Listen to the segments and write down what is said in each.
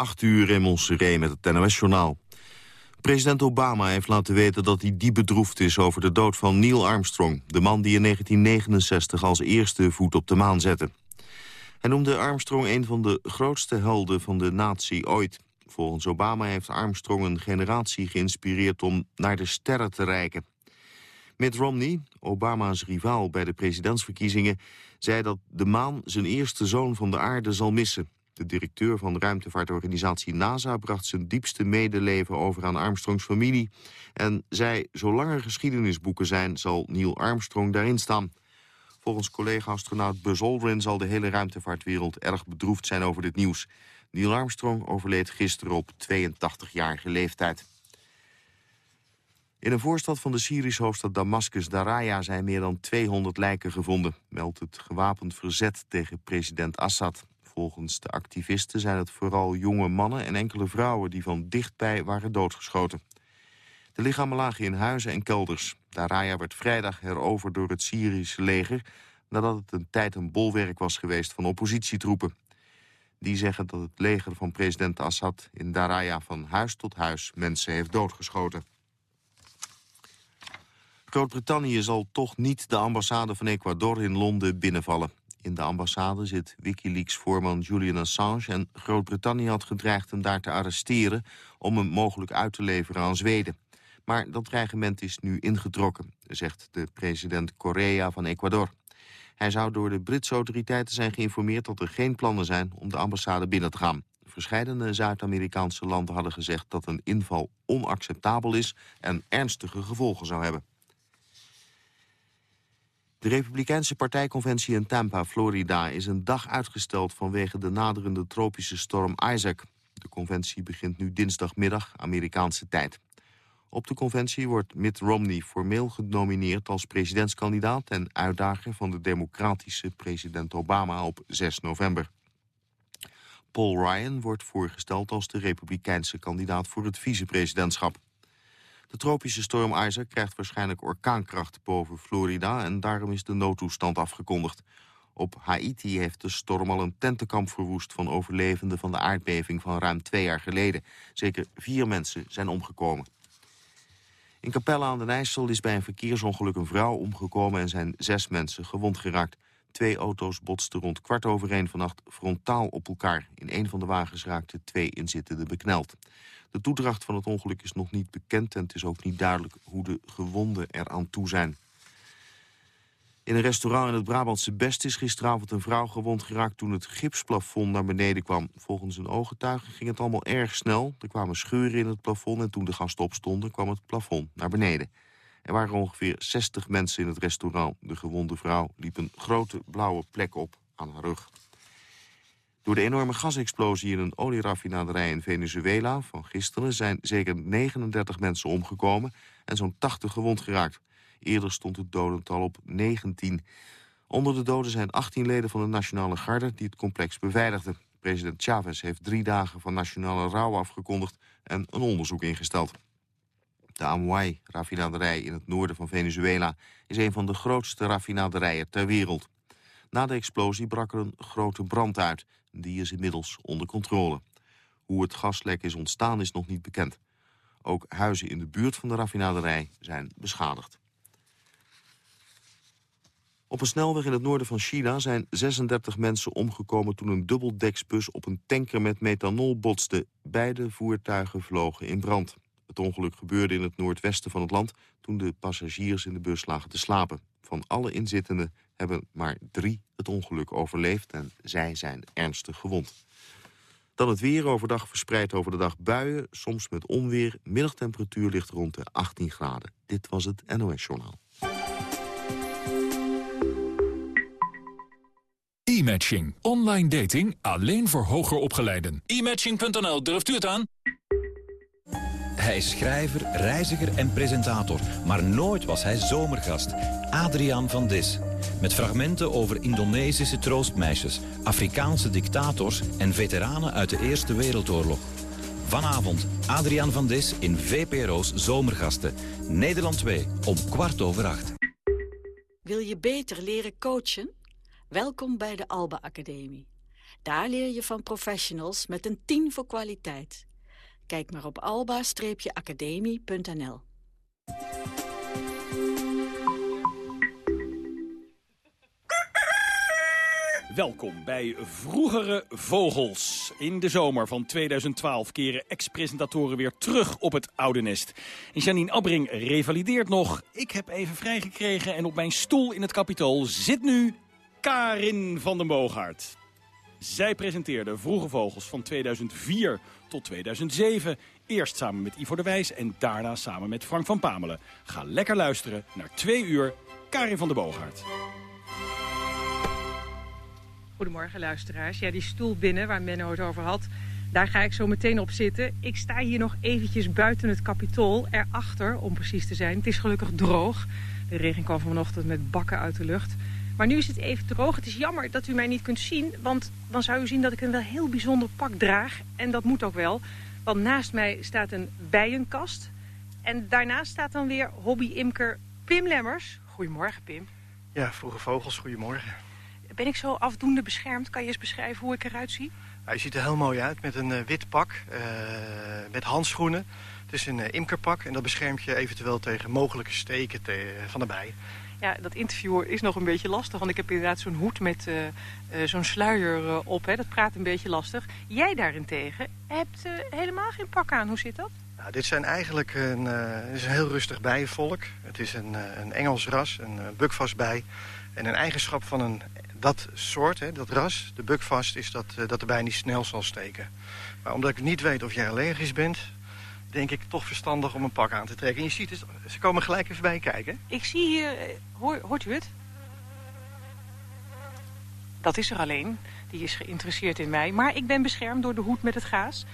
8 uur in Montserrat met het NOS-journaal. President Obama heeft laten weten dat hij diep bedroefd is over de dood van Neil Armstrong... de man die in 1969 als eerste voet op de maan zette. Hij noemde Armstrong een van de grootste helden van de natie ooit. Volgens Obama heeft Armstrong een generatie geïnspireerd om naar de sterren te reiken. Mitt Romney, Obama's rivaal bij de presidentsverkiezingen... zei dat de maan zijn eerste zoon van de aarde zal missen. De directeur van de ruimtevaartorganisatie NASA bracht zijn diepste medeleven over aan Armstrongs familie... en zei, zolang er geschiedenisboeken zijn, zal Neil Armstrong daarin staan. Volgens collega-astronaut Buzz Aldrin zal de hele ruimtevaartwereld erg bedroefd zijn over dit nieuws. Neil Armstrong overleed gisteren op 82-jarige leeftijd. In een voorstad van de Syrische hoofdstad Damascus, Daraya, zijn meer dan 200 lijken gevonden, meldt het gewapend verzet tegen president Assad. Volgens de activisten zijn het vooral jonge mannen en enkele vrouwen die van dichtbij waren doodgeschoten. De lichamen lagen in huizen en kelders. Daraya werd vrijdag heroverd door het Syrische leger... nadat het een tijd een bolwerk was geweest van oppositietroepen. Die zeggen dat het leger van president Assad in Daraya van huis tot huis mensen heeft doodgeschoten. Groot-Brittannië zal toch niet de ambassade van Ecuador in Londen binnenvallen. In de ambassade zit Wikileaks-voorman Julian Assange... en Groot-Brittannië had gedreigd hem daar te arresteren... om hem mogelijk uit te leveren aan Zweden. Maar dat dreigement is nu ingetrokken, zegt de president Correa van Ecuador. Hij zou door de Britse autoriteiten zijn geïnformeerd dat er geen plannen zijn om de ambassade binnen te gaan. Verscheidene Zuid-Amerikaanse landen hadden gezegd dat een inval onacceptabel is en ernstige gevolgen zou hebben. De Republikeinse partijconventie in Tampa, Florida, is een dag uitgesteld vanwege de naderende tropische storm Isaac. De conventie begint nu dinsdagmiddag, Amerikaanse tijd. Op de conventie wordt Mitt Romney formeel genomineerd als presidentskandidaat... en uitdager van de democratische president Obama op 6 november. Paul Ryan wordt voorgesteld als de republikeinse kandidaat voor het vicepresidentschap. De tropische storm Isaac krijgt waarschijnlijk orkaankracht boven Florida... en daarom is de noodtoestand afgekondigd. Op Haiti heeft de storm al een tentenkamp verwoest... van overlevenden van de aardbeving van ruim twee jaar geleden. Zeker vier mensen zijn omgekomen. In Capelle aan den IJssel is bij een verkeersongeluk een vrouw omgekomen... en zijn zes mensen gewond geraakt. Twee auto's botsten rond kwart over één vannacht frontaal op elkaar. In een van de wagens raakten twee inzittenden bekneld. De toedracht van het ongeluk is nog niet bekend... en het is ook niet duidelijk hoe de gewonden eraan toe zijn. In een restaurant in het Brabantse Best is gisteravond een vrouw gewond geraakt... toen het gipsplafond naar beneden kwam. Volgens een ooggetuige ging het allemaal erg snel. Er kwamen scheuren in het plafond en toen de gasten opstonden... kwam het plafond naar beneden. Er waren ongeveer 60 mensen in het restaurant. De gewonde vrouw liep een grote blauwe plek op aan haar rug. Door de enorme gasexplosie in een olieraffinaderij in Venezuela van gisteren... zijn zeker 39 mensen omgekomen en zo'n 80 gewond geraakt. Eerder stond het dodental op 19. Onder de doden zijn 18 leden van de Nationale Garde die het complex beveiligden. President Chavez heeft drie dagen van nationale rouw afgekondigd en een onderzoek ingesteld. De Amuay-raffinaderij in het noorden van Venezuela is een van de grootste raffinaderijen ter wereld. Na de explosie brak er een grote brand uit. Die is inmiddels onder controle. Hoe het gaslek is ontstaan is nog niet bekend. Ook huizen in de buurt van de raffinaderij zijn beschadigd. Op een snelweg in het noorden van China zijn 36 mensen omgekomen... toen een dubbeldeksbus op een tanker met methanol botste. Beide voertuigen vlogen in brand. Het ongeluk gebeurde in het noordwesten van het land... toen de passagiers in de bus lagen te slapen. Van alle inzittenden hebben maar drie het ongeluk overleefd... en zij zijn ernstig gewond. Dan het weer overdag verspreid over de dag buien, soms met onweer. Middagtemperatuur ligt rond de 18 graden. Dit was het NOS Journaal. E-matching. Online dating alleen voor hoger opgeleiden. E-matching.nl, durft u het aan? Hij is schrijver, reiziger en presentator. Maar nooit was hij zomergast. Adriaan van Dis. Met fragmenten over Indonesische troostmeisjes, Afrikaanse dictators en veteranen uit de Eerste Wereldoorlog. Vanavond Adriaan van Dis in VPRO's Zomergasten. Nederland 2 om kwart over acht. Wil je beter leren coachen? Welkom bij de Alba Academie. Daar leer je van professionals met een 10 voor kwaliteit. Kijk maar op alba-academie.nl. Welkom bij Vroegere Vogels. In de zomer van 2012 keren ex-presentatoren weer terug op het oude nest. Janine Abbring revalideert nog. Ik heb even vrijgekregen en op mijn stoel in het kapitool zit nu Karin van den Boogaard. Zij presenteerde Vroege Vogels van 2004 tot 2007. Eerst samen met Ivo de Wijs en daarna samen met Frank van Pamelen. Ga lekker luisteren naar twee uur Karin van den Boogaard. Goedemorgen luisteraars. Ja, die stoel binnen waar Menno het over had, daar ga ik zo meteen op zitten. Ik sta hier nog eventjes buiten het kapitool, erachter om precies te zijn. Het is gelukkig droog. De regen kwam vanochtend met bakken uit de lucht. Maar nu is het even droog. Het is jammer dat u mij niet kunt zien, want dan zou u zien dat ik een wel heel bijzonder pak draag. En dat moet ook wel, want naast mij staat een bijenkast. En daarnaast staat dan weer hobby-imker Pim Lemmers. Goedemorgen, Pim. Ja, vroege vogels, goedemorgen. Ben ik zo afdoende beschermd? Kan je eens beschrijven hoe ik eruit zie? Nou, je ziet er heel mooi uit met een uh, wit pak, uh, met handschoenen. Het is een uh, imkerpak en dat beschermt je eventueel tegen mogelijke steken te, van de bij. Ja, dat interview is nog een beetje lastig, want ik heb inderdaad zo'n hoed met zo'n sluier op. Hè. Dat praat een beetje lastig. Jij daarentegen hebt helemaal geen pak aan. Hoe zit dat? Nou, dit zijn eigenlijk een, is een heel rustig bijenvolk. Het is een, een Engels ras, een bukvastbij. En een eigenschap van een dat soort, hè, dat ras, de bukvast, is dat, dat de bij niet snel zal steken. Maar omdat ik niet weet of jij allergisch bent, denk ik toch verstandig om een pak aan te trekken. En je ziet het, ze komen gelijk even bij kijken. Ik zie hier, hoor, hoort u het? Dat is er alleen. Die is geïnteresseerd in mij. Maar ik ben beschermd door de hoed met het gaas.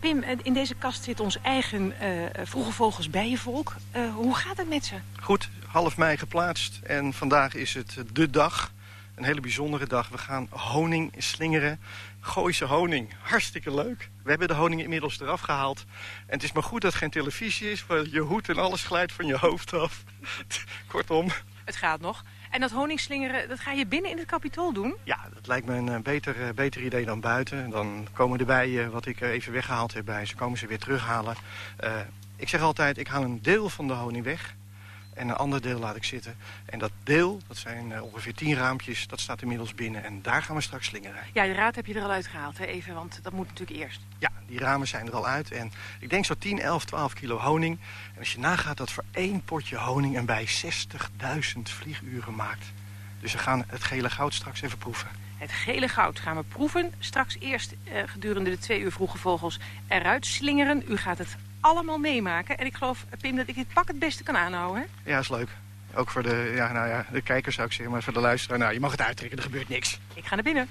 Pim, in deze kast zit ons eigen uh, vroege vogels bijenvolk. Uh, hoe gaat het met ze? Goed, half mei geplaatst. En vandaag is het de dag. Een hele bijzondere dag. We gaan honing slingeren. Gooise honing. Hartstikke leuk. We hebben de honing inmiddels eraf gehaald. En het is maar goed dat het geen televisie is. Want je hoed en alles glijdt van je hoofd af. Kortom. Het gaat nog. En dat honingslingeren, dat ga je binnen in het kapitool doen? Ja, dat lijkt me een beter, beter idee dan buiten. Dan komen de bijen, wat ik even weggehaald heb bij ze, komen ze weer terughalen. Uh, ik zeg altijd, ik haal een deel van de honing weg. En een ander deel laat ik zitten. En dat deel, dat zijn uh, ongeveer tien raampjes, dat staat inmiddels binnen. En daar gaan we straks slingeren. Ja, de raad heb je er al uitgehaald, hè, even, want dat moet natuurlijk eerst. Ja, die ramen zijn er al uit. En ik denk zo 10, 11, 12 kilo honing. En als je nagaat dat voor één potje honing en bij 60.000 vlieguren maakt. Dus we gaan het gele goud straks even proeven. Het gele goud gaan we proeven. Straks eerst uh, gedurende de twee uur vroege vogels eruit slingeren. U gaat het allemaal meemaken. En ik geloof, Pim, dat ik dit pak het beste kan aanhouden. Hè? Ja, is leuk. Ook voor de, ja, nou ja, de kijkers zou ik zeggen, maar voor de luisteraar. Nou, je mag het uittrekken, er gebeurt niks. Ik ga naar binnen.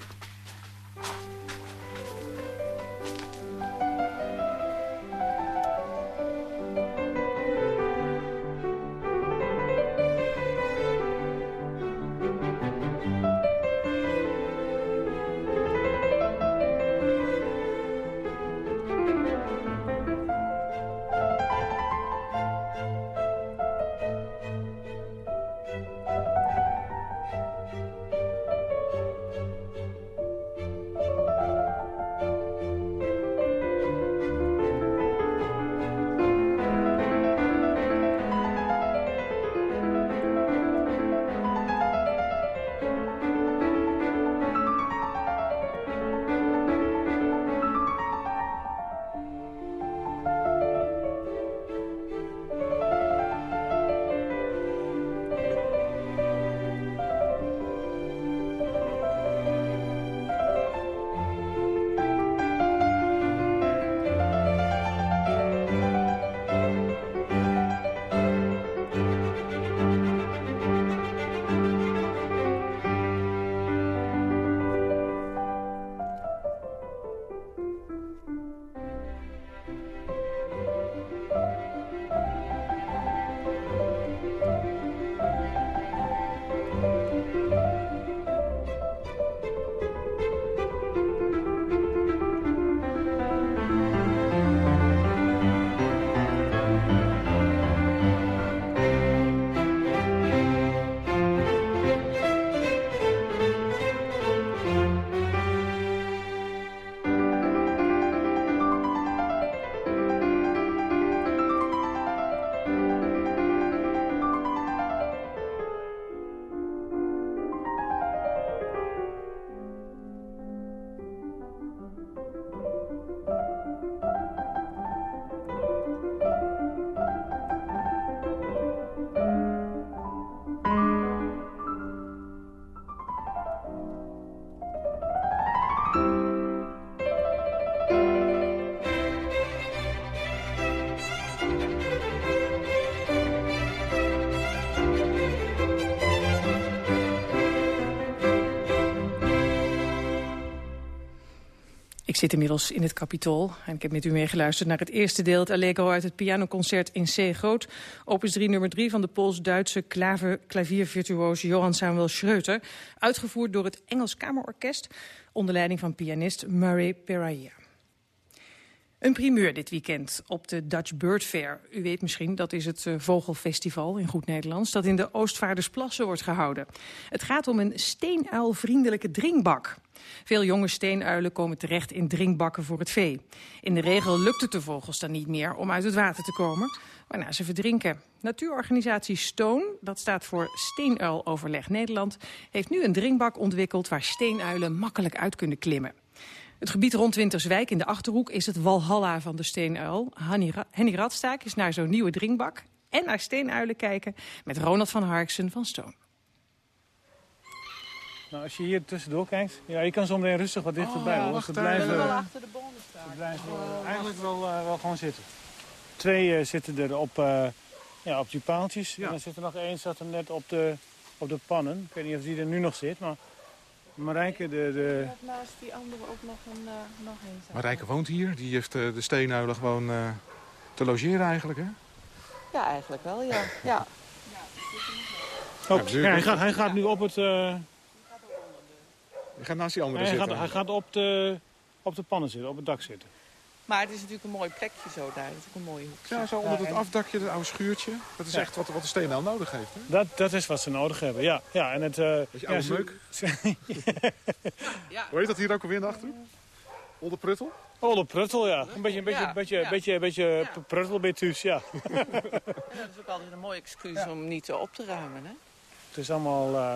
Zit inmiddels in het Capitool. En ik heb met u meegeluisterd naar het eerste deel... het Allegro uit het pianoconcert in C groot. Opus 3 nummer 3 van de Pools-Duitse klaviervirtuoos Johann Samuel Schreuter. Uitgevoerd door het Engels Kamerorkest... onder leiding van pianist Murray Peraya. Een primeur dit weekend op de Dutch Bird Fair. U weet misschien, dat is het uh, vogelfestival in goed Nederlands... dat in de Oostvaardersplassen wordt gehouden. Het gaat om een steenuilvriendelijke drinkbak. Veel jonge steenuilen komen terecht in drinkbakken voor het vee. In de regel lukt het de vogels dan niet meer om uit het water te komen... waarna ze verdrinken. Natuurorganisatie Stone, dat staat voor Steenuiloverleg Nederland... heeft nu een drinkbak ontwikkeld waar steenuilen makkelijk uit kunnen klimmen. Het gebied rond Winterswijk in de Achterhoek is het walhalla van de steenuil. Henny Radstaak is naar zo'n nieuwe drinkbak en naar steenuilen kijken... met Ronald van Harksen van Stone. Nou, als je hier tussendoor kijkt, ja, je kan zo meteen rustig wat dichterbij. Oh, ze blijven, wel achter de bomen staan. Ze blijven oh, eigenlijk wel, uh, wel gewoon zitten. Twee uh, zitten er op, uh, ja, op die paaltjes. Ja. En dan zit er nog één zat er net op de, op de pannen. Ik weet niet of die er nu nog zit, maar Marijke, de... de... naast die andere ook nog een, uh, nog een Marijke woont hier. Die heeft uh, de steenuilen gewoon uh, te logeren eigenlijk, hè? Ja, eigenlijk wel, ja. ja. Oh, ja, hij, gaat, hij gaat nu op het... Hij gaat naast die andere hij zitten. Gaat, hij gaat op de, op de pannen zitten, op het dak zitten. Maar het is natuurlijk een mooi plekje zo daar. Het is ook een mooie hoek. Ja, zo onder het afdakje, het oude schuurtje. Dat is ja. echt wat, wat de steenuil nodig heeft. Hè? Dat, dat is wat ze nodig hebben, ja. ja en het, uh, Beetje oude ja, meuk. ja. Hoe heet dat hier ook alweer naar achter? Onder Pruttel? Onder Pruttel, ja. Een beetje, een beetje, ja. beetje, ja. beetje, beetje ja. pruttelbetuus, ja. en dat is ook altijd een mooi excuus om niet op te ruimen, hè? Het is allemaal uh,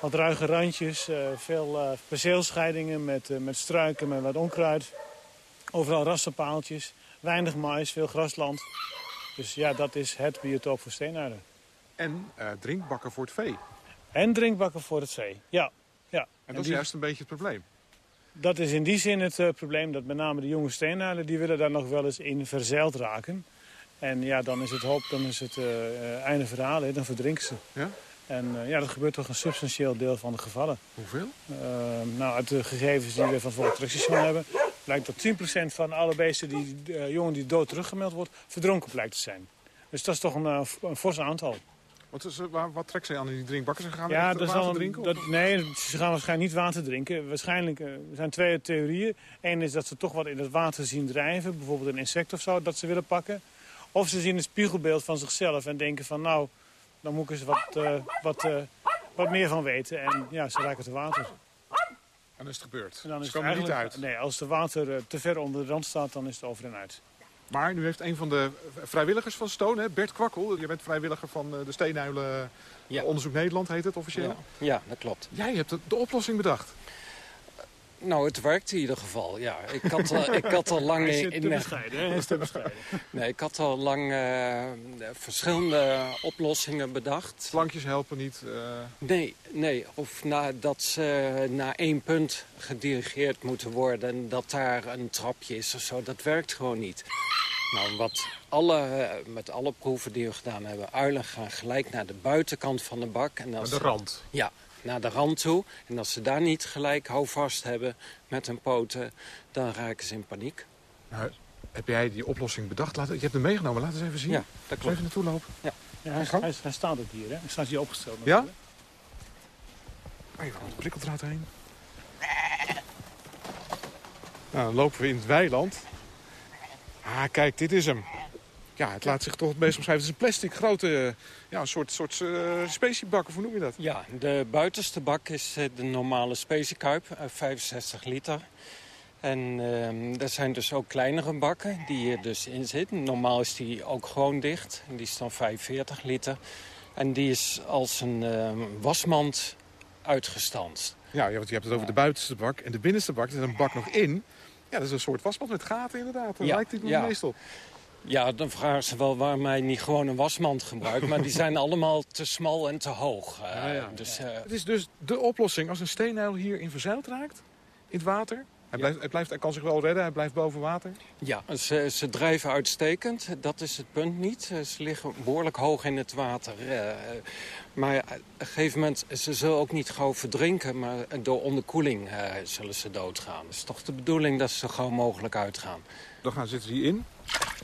wat ruige randjes, uh, veel uh, perceelscheidingen met, met struiken, met wat onkruid. Overal rassenpaaltjes, weinig mais, veel grasland. Dus ja, dat is het biotoop voor steenuilen. En uh, drinkbakken voor het vee. En drinkbakken voor het vee, ja. ja. En dat en is juist een beetje het probleem. Dat is in die zin het uh, probleem dat met name de jonge steenuilen... die willen daar nog wel eens in verzeild raken. En ja, dan is het hoop, dan is het uh, einde verhaal, hè, dan verdrinken ze. Ja? En uh, ja, dat gebeurt toch een substantieel deel van de gevallen. Hoeveel? Uh, nou, uit de gegevens die we van het Volksattractiestation hebben... blijkt dat 10% van alle beesten, die uh, jongen die dood teruggemeld wordt... verdronken blijkt te zijn. Dus dat is toch een, een fors aantal. Wat, is, waar, wat trekt ze aan in die drinkbakken? Ze gaan ja, water drinken? Dat, nee, ze gaan waarschijnlijk niet water drinken. Waarschijnlijk er zijn twee theorieën. Eén is dat ze toch wat in het water zien drijven. Bijvoorbeeld een insect of zo, dat ze willen pakken. Of ze zien een spiegelbeeld van zichzelf en denken van... nou dan moet ik eens wat, uh, wat, uh, wat meer van weten. En ja, ze raken te water. En dan is het gebeurd. En dan is het er niet uit. Nee, als het water uh, te ver onder de rand staat, dan is het over en uit. Maar nu heeft een van de vrijwilligers van Stone, hè, Bert Kwakkel... je bent vrijwilliger van de Steenuilen ja. Onderzoek Nederland, heet het officieel. Ja, ja dat klopt. Jij hebt de, de oplossing bedacht. Nou, het werkt in ieder geval, ja. Ik had, al, ik had al lang... Hij is te bescheiden, Hij is te bescheiden. nee, ik had al lang uh, verschillende oplossingen bedacht. Flankjes helpen niet? Uh... Nee, nee. Of na, dat ze naar één punt gedirigeerd moeten worden... en dat daar een trapje is of zo. Dat werkt gewoon niet. Nou, wat alle, met alle proeven die we gedaan hebben... uilen gaan gelijk naar de buitenkant van de bak. En als, de rand? Ja, naar de rand toe. En als ze daar niet gelijk houvast hebben met hun poten, dan raken ze in paniek. Nou, heb jij die oplossing bedacht? Laat, je hebt hem meegenomen, laat eens even zien. Ja, dat klopt. even naartoe lopen. Ja. ja hij, hij, hij, staat ook hier, hè? Hij staat hier opgesteld. Ja? Even aan de prikkeldraad heen. Nou, dan lopen we in het weiland. Ah, kijk, dit is hem. Ja, het laat zich toch het meest omschrijven. Het is een plastic grote, ja, een soort, soort uh, speciebak, hoe noem je dat? Ja, de buitenste bak is de normale speciekuip, 65 liter. En uh, er zijn dus ook kleinere bakken die hier dus in zitten. Normaal is die ook gewoon dicht. En die is dan 45 liter. En die is als een uh, wasmand uitgestanst. Ja, ja, want je hebt het over de buitenste bak. En de binnenste bak, er zit een bak nog in. Ja, dat is een soort wasmand met gaten inderdaad. Daar ja, lijkt het ja. meestal. Ja, dan vragen ze wel waarom mij niet gewoon een wasmand gebruikt. maar die zijn allemaal te smal en te hoog. Uh, ja, ja. Dus, uh... Het is dus de oplossing als een steenuil hier in verzeild raakt, in het water... Hij, blijft, hij, blijft, hij kan zich wel redden, hij blijft boven water? Ja, ze, ze drijven uitstekend. Dat is het punt niet. Ze liggen behoorlijk hoog in het water. Uh, maar op een gegeven moment, ze zullen ook niet gauw verdrinken... maar door onderkoeling uh, zullen ze doodgaan. Het is toch de bedoeling dat ze zo gauw mogelijk uitgaan. Dan gaan, zitten ze hierin.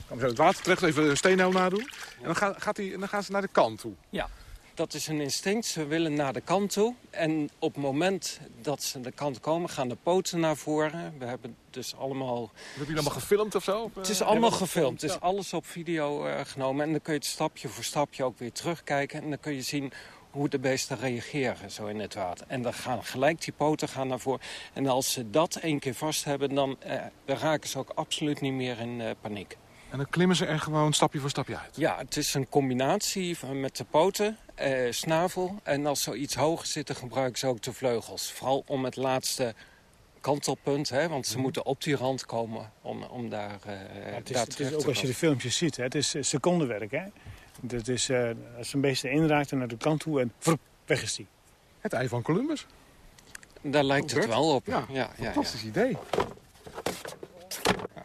Dan zo het water terecht, even een steenhel nadoen. En dan, gaat, gaat die, dan gaan ze naar de kant toe. Ja, dat is een instinct. Ze willen naar de kant toe. En op het moment dat ze de kant komen, gaan de poten naar voren. We hebben dus allemaal... Heb je allemaal gefilmd of zo? Het is allemaal gefilmd. Het is alles op video uh, genomen. En dan kun je het stapje voor stapje ook weer terugkijken. En dan kun je zien hoe de beesten reageren zo in het water. En dan gaan gelijk die poten gaan naar voren. En als ze dat één keer vast hebben, dan, dan raken ze ook absoluut niet meer in uh, paniek. En dan klimmen ze er gewoon stapje voor stapje uit? Ja, het is een combinatie met de poten, eh, snavel. En als ze iets hoger zitten, gebruiken ze ook de vleugels. Vooral om het laatste kantelpunt, hè, want ze mm. moeten op die rand komen om, om daar, uh, ja, het is, het is ook als je de filmpjes ziet, hè, het is secondenwerk. Hè? Dat is, uh, als een beest erin raakt en naar de kant toe en vrp, weg is die. Het ei van Columbus. Daar lijkt het wel op. Ja, ja, fantastisch ja. idee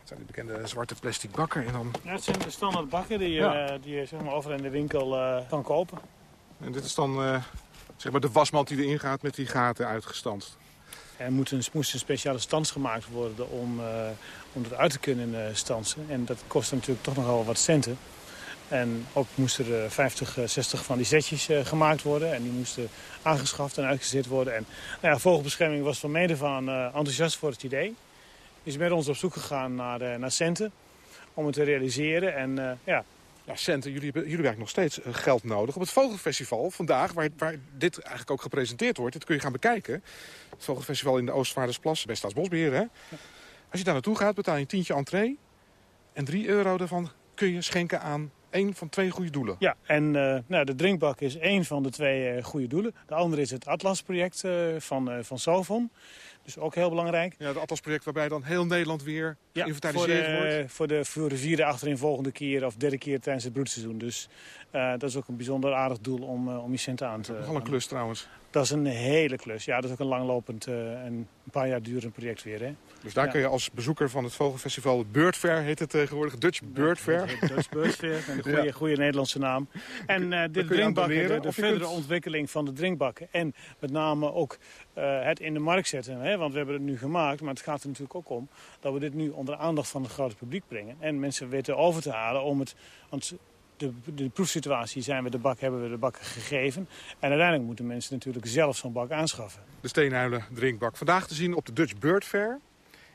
zijn de bekende zwarte plastic bakken. En dan... Ja, het zijn de standaard bakken die, ja. uh, die je zeg maar, over in de winkel uh, kan kopen. En dit is dan uh, zeg maar de wasmand die erin gaat met die gaten uitgestanst. Er moet een, moest een speciale stans gemaakt worden om, om dat uit te kunnen stansen. En dat kost natuurlijk toch nogal wat centen. En ook moesten er 50, 60 van die setjes gemaakt worden. En die moesten aangeschaft en uitgezet worden. En nou ja, vogelbescherming was van mede van enthousiast voor het idee is met ons op zoek gegaan naar, naar centen om het te realiseren. En ja, ja, centen, jullie, jullie hebben eigenlijk nog steeds eh, geld nodig. Op het Vogelfestival vandaag, waar, waar dit eigenlijk ook gepresenteerd wordt... dit kun je gaan bekijken. Het Vogelfestival in de Oostvaardersplas bij Staatsbosbeheer. Hè? Als je daar naartoe gaat, betaal je een tientje entree. En 3 euro daarvan kun je schenken aan één van twee goede doelen. Ja, en uh, nou, de drinkbak is één van de twee uh, goede doelen. De andere is het Atlas-project uh, van, van Sovon. Dus ook heel belangrijk. Ja, het Atlas-project waarbij dan heel Nederland weer ja, geïnventariseerd wordt. Voor de, voor de vierde achterin volgende keer of derde keer tijdens het broedseizoen. Dus dat is ook een bijzonder aardig doel om, uh, om je centen aan te... Nogal een klus trouwens. Dat is een hele klus. Ja, dat is ook een langlopend uh, en een paar jaar durend project weer. Hè. Dus daar ja. kun je als bezoeker van het Vogelfestival, Bird Fair heet het tegenwoordig, Dutch Bird Fair. Dutch Bird Fair, een goede, ja. goede Nederlandse naam. En uh, de drinkbakken, de, de verdere kunt... ontwikkeling van de drinkbakken. En met name ook uh, het in de markt zetten. Hè? Want we hebben het nu gemaakt, maar het gaat er natuurlijk ook om... dat we dit nu onder aandacht van het grote publiek brengen. En mensen weten over te halen om het... Want de, de proefsituatie zijn we de bak, hebben we de bakken gegeven. En uiteindelijk moeten mensen natuurlijk zelf zo'n bak aanschaffen. De steenhuilen drinkbak. Vandaag te zien op de Dutch Bird Fair.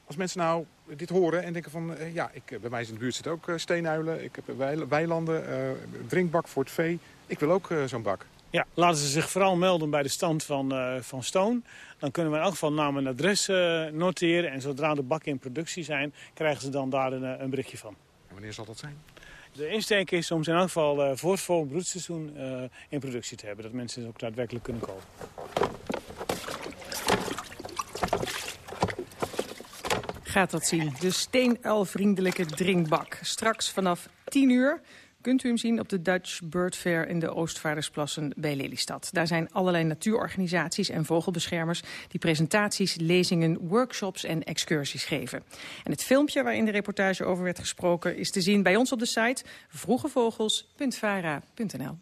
Als mensen nou dit horen en denken van... Uh, ja, ik, bij mij in de buurt zitten ook uh, steenhuilen. Ik heb weilanden, uh, drinkbak voor het vee. Ik wil ook zo'n bak. Ja, laten ze zich vooral melden bij de stand van, van Stone. Dan kunnen we in elk geval naam en adres noteren. En zodra de bakken in productie zijn, krijgen ze dan daar een, een berichtje van. En wanneer zal dat zijn? De insteek is om ze in elk geval uh, voor het volgende broedseizoen uh, in productie te hebben. Dat mensen het ook daadwerkelijk kunnen kopen. Gaat dat zien. De steenuilvriendelijke drinkbak. Straks vanaf 10 uur kunt u hem zien op de Dutch Bird Fair in de Oostvaardersplassen bij Lelystad. Daar zijn allerlei natuurorganisaties en vogelbeschermers die presentaties, lezingen, workshops en excursies geven. En het filmpje waarin de reportage over werd gesproken is te zien bij ons op de site vroegevogels.vara.nl.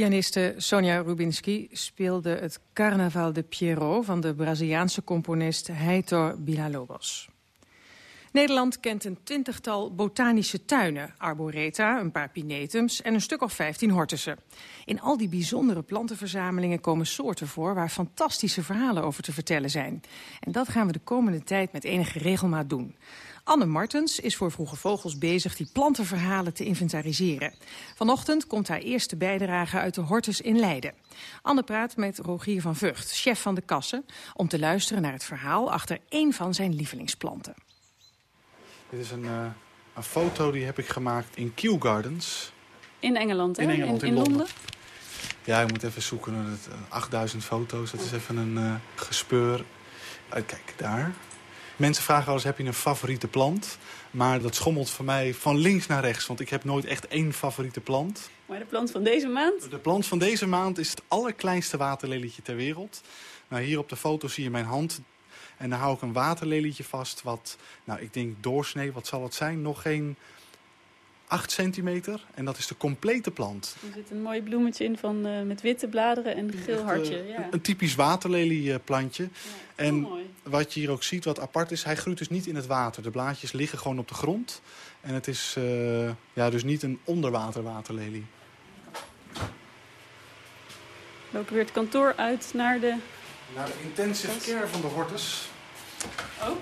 Pianiste Sonja Rubinski speelde het Carnaval de Pierrot... van de Braziliaanse componist Heitor Villa-Lobos. Nederland kent een twintigtal botanische tuinen, arboreta, een paar pinetums en een stuk of vijftien hortussen. In al die bijzondere plantenverzamelingen komen soorten voor waar fantastische verhalen over te vertellen zijn. En dat gaan we de komende tijd met enige regelmaat doen. Anne Martens is voor Vroege Vogels bezig die plantenverhalen te inventariseren. Vanochtend komt haar eerste bijdrage uit de Hortus in Leiden. Anne praat met Rogier van Vught, chef van de kassen... om te luisteren naar het verhaal achter één van zijn lievelingsplanten. Dit is een, uh, een foto die heb ik gemaakt in Kew Gardens. In Engeland, hè? In Engeland, in, in Londen. Londen. Ja, ik moet even zoeken. naar het, uh, 8000 foto's, dat is even een uh, gespeur. kijk, daar. Mensen vragen wel eens, heb je een favoriete plant? Maar dat schommelt voor mij van links naar rechts. Want ik heb nooit echt één favoriete plant. Maar de plant van deze maand? De plant van deze maand is het allerkleinste waterlelietje ter wereld. Nou, hier op de foto zie je mijn hand. En dan hou ik een waterlelietje vast wat, nou ik denk doorsnee, wat zal het zijn? Nog geen 8 centimeter. En dat is de complete plant. Er zit een mooi bloemetje in van, uh, met witte bladeren en geel hartje. Uh, ja. Een typisch waterlelieplantje. Ja, en mooi. wat je hier ook ziet, wat apart is, hij groeit dus niet in het water. De blaadjes liggen gewoon op de grond. En het is uh, ja, dus niet een onderwater waterlelie. Lopen weer het kantoor uit naar de... Naar de intensive care van de hortus. Oh?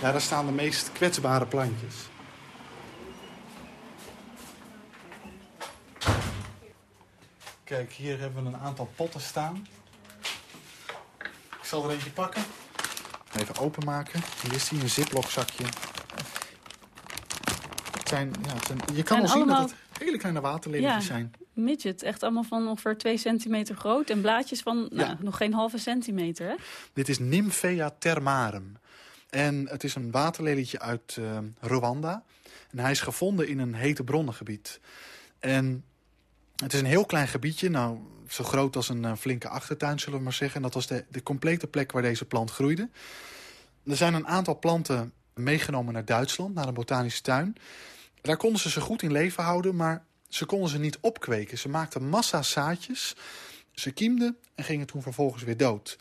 Ja, daar staan de meest kwetsbare plantjes. Kijk, hier hebben we een aantal potten staan. Ik zal er eentje pakken. Even openmaken. Hier is die, een ziplock zakje. Het zijn, ja, het zijn, je kan En al zien dat het hele kleine waterlelietjes zijn. Midget. Echt allemaal van ongeveer 2 centimeter groot. En blaadjes van nou, Ja. nog geen halve centimeter, hè? Dit is Nymphea termarum. En het is een waterlelietje uit eh, Rwanda. En hij is gevonden in een hete bronnengebied. En het is een heel klein gebiedje, nou zo groot als een eh, flinke achtertuin zullen we maar zeggen. En dat was de, de complete plek waar deze plant groeide. Er zijn een aantal planten meegenomen naar Duitsland, naar een botanische tuin. Daar konden ze ze goed in leven houden, maar ze konden ze niet opkweken. Ze maakten massa zaadjes, ze kiemden en gingen toen vervolgens weer dood.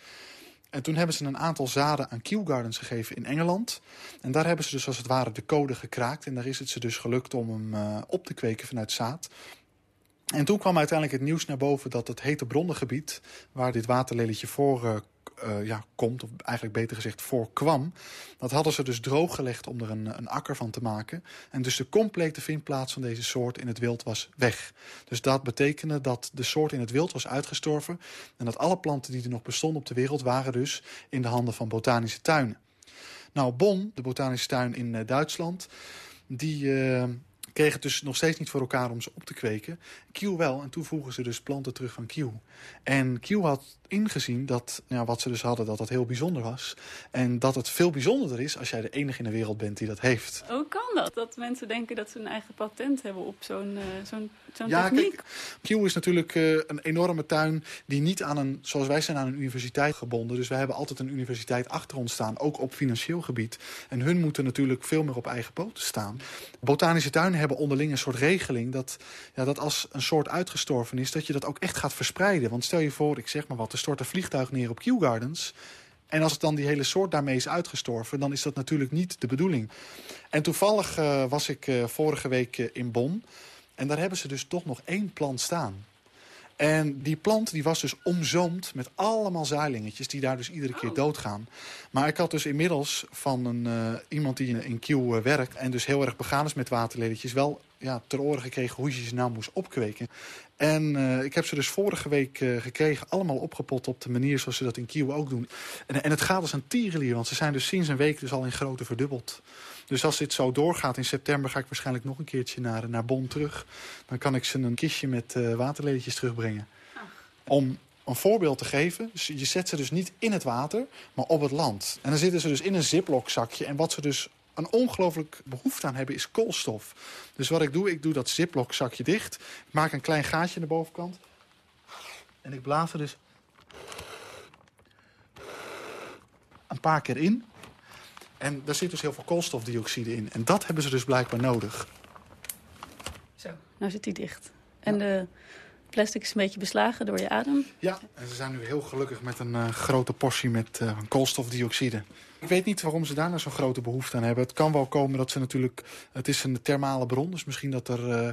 En toen hebben ze een aantal zaden aan Kew Gardens gegeven in Engeland. En daar hebben ze dus als het ware de code gekraakt. En daar is het ze dus gelukt om hem uh, op te kweken vanuit zaad. En toen kwam uiteindelijk het nieuws naar boven dat het hete bronnengebied... waar dit waterlelietje voor uh, uh, ja, komt, of eigenlijk beter gezegd voorkwam... dat hadden ze dus drooggelegd om er een, een akker van te maken. En dus de complete vindplaats van deze soort in het wild was weg. Dus dat betekende dat de soort in het wild was uitgestorven... en dat alle planten die er nog bestonden op de wereld... waren dus in de handen van botanische tuinen. Nou, Bonn, de botanische tuin in uh, Duitsland... die... Uh, kregen het dus nog steeds niet voor elkaar om ze op te kweken. Kiel wel, en toen voegen ze dus planten terug van Kiel. En Kiel had ingezien dat ja, wat ze dus hadden, dat dat heel bijzonder was. En dat het veel bijzonderder is als jij de enige in de wereld bent die dat heeft. Hoe kan dat? Dat mensen denken dat ze een eigen patent hebben op zo'n uh, zo'n zo'n ja, techniek? Kijk, Kiel is natuurlijk uh, een enorme tuin die niet aan een, zoals wij zijn, aan een universiteit gebonden. Dus wij hebben altijd een universiteit achter ons staan, ook op financieel gebied. En hun moeten natuurlijk veel meer op eigen poten staan. Botanische tuinen hebben onderling een soort regeling dat, ja, dat als een soort uitgestorven is, dat je dat ook echt gaat verspreiden. Want stel je voor, ik zeg maar wat, er stort een vliegtuig neer op Kew Gardens. En als het dan die hele soort daarmee is uitgestorven, dan is dat natuurlijk niet de bedoeling. En toevallig uh, was ik uh, vorige week uh, in Bonn. En daar hebben ze dus toch nog één plant staan. En die plant die was dus omzoomd met allemaal zaailingetjes die daar dus iedere keer doodgaan. Maar ik had dus inmiddels van een, uh, iemand die in, in Kiel uh, werkt en dus heel erg begaan is met waterlelietjes wel ja, ter oren gekregen hoe je ze nou moest opkweken. En uh, ik heb ze dus vorige week gekregen, allemaal opgepot op de manier zoals ze dat in Kiel ook doen. En, en het gaat als een tierenlier, want ze zijn dus sinds een week dus al in grootte verdubbeld. Dus als dit zo doorgaat in september ga ik waarschijnlijk nog een keertje naar, naar Bonn terug. Dan kan ik ze een kistje met uh, waterlelietjes terugbrengen. Ach. Om een voorbeeld te geven, dus je zet ze dus niet in het water, maar op het land. En dan zitten ze dus in een ziplock zakje. En wat ze dus een ongelooflijk behoefte aan hebben is koolstof. Dus wat ik doe, ik doe dat ziplock zakje dicht. Ik maak een klein gaatje aan de bovenkant. En ik blaas er dus een paar keer in. En daar zit dus heel veel koolstofdioxide in. En dat hebben ze dus blijkbaar nodig. Zo, nou zit hij dicht. En ja. de Plastic is een beetje beslagen door je adem. Ja, en ze zijn nu heel gelukkig met een uh, grote portie met uh, koolstofdioxide. Ik weet niet waarom ze daar nou zo'n grote behoefte aan hebben. Het kan wel komen dat ze natuurlijk... Het is een thermale bron, dus misschien dat er... Uh,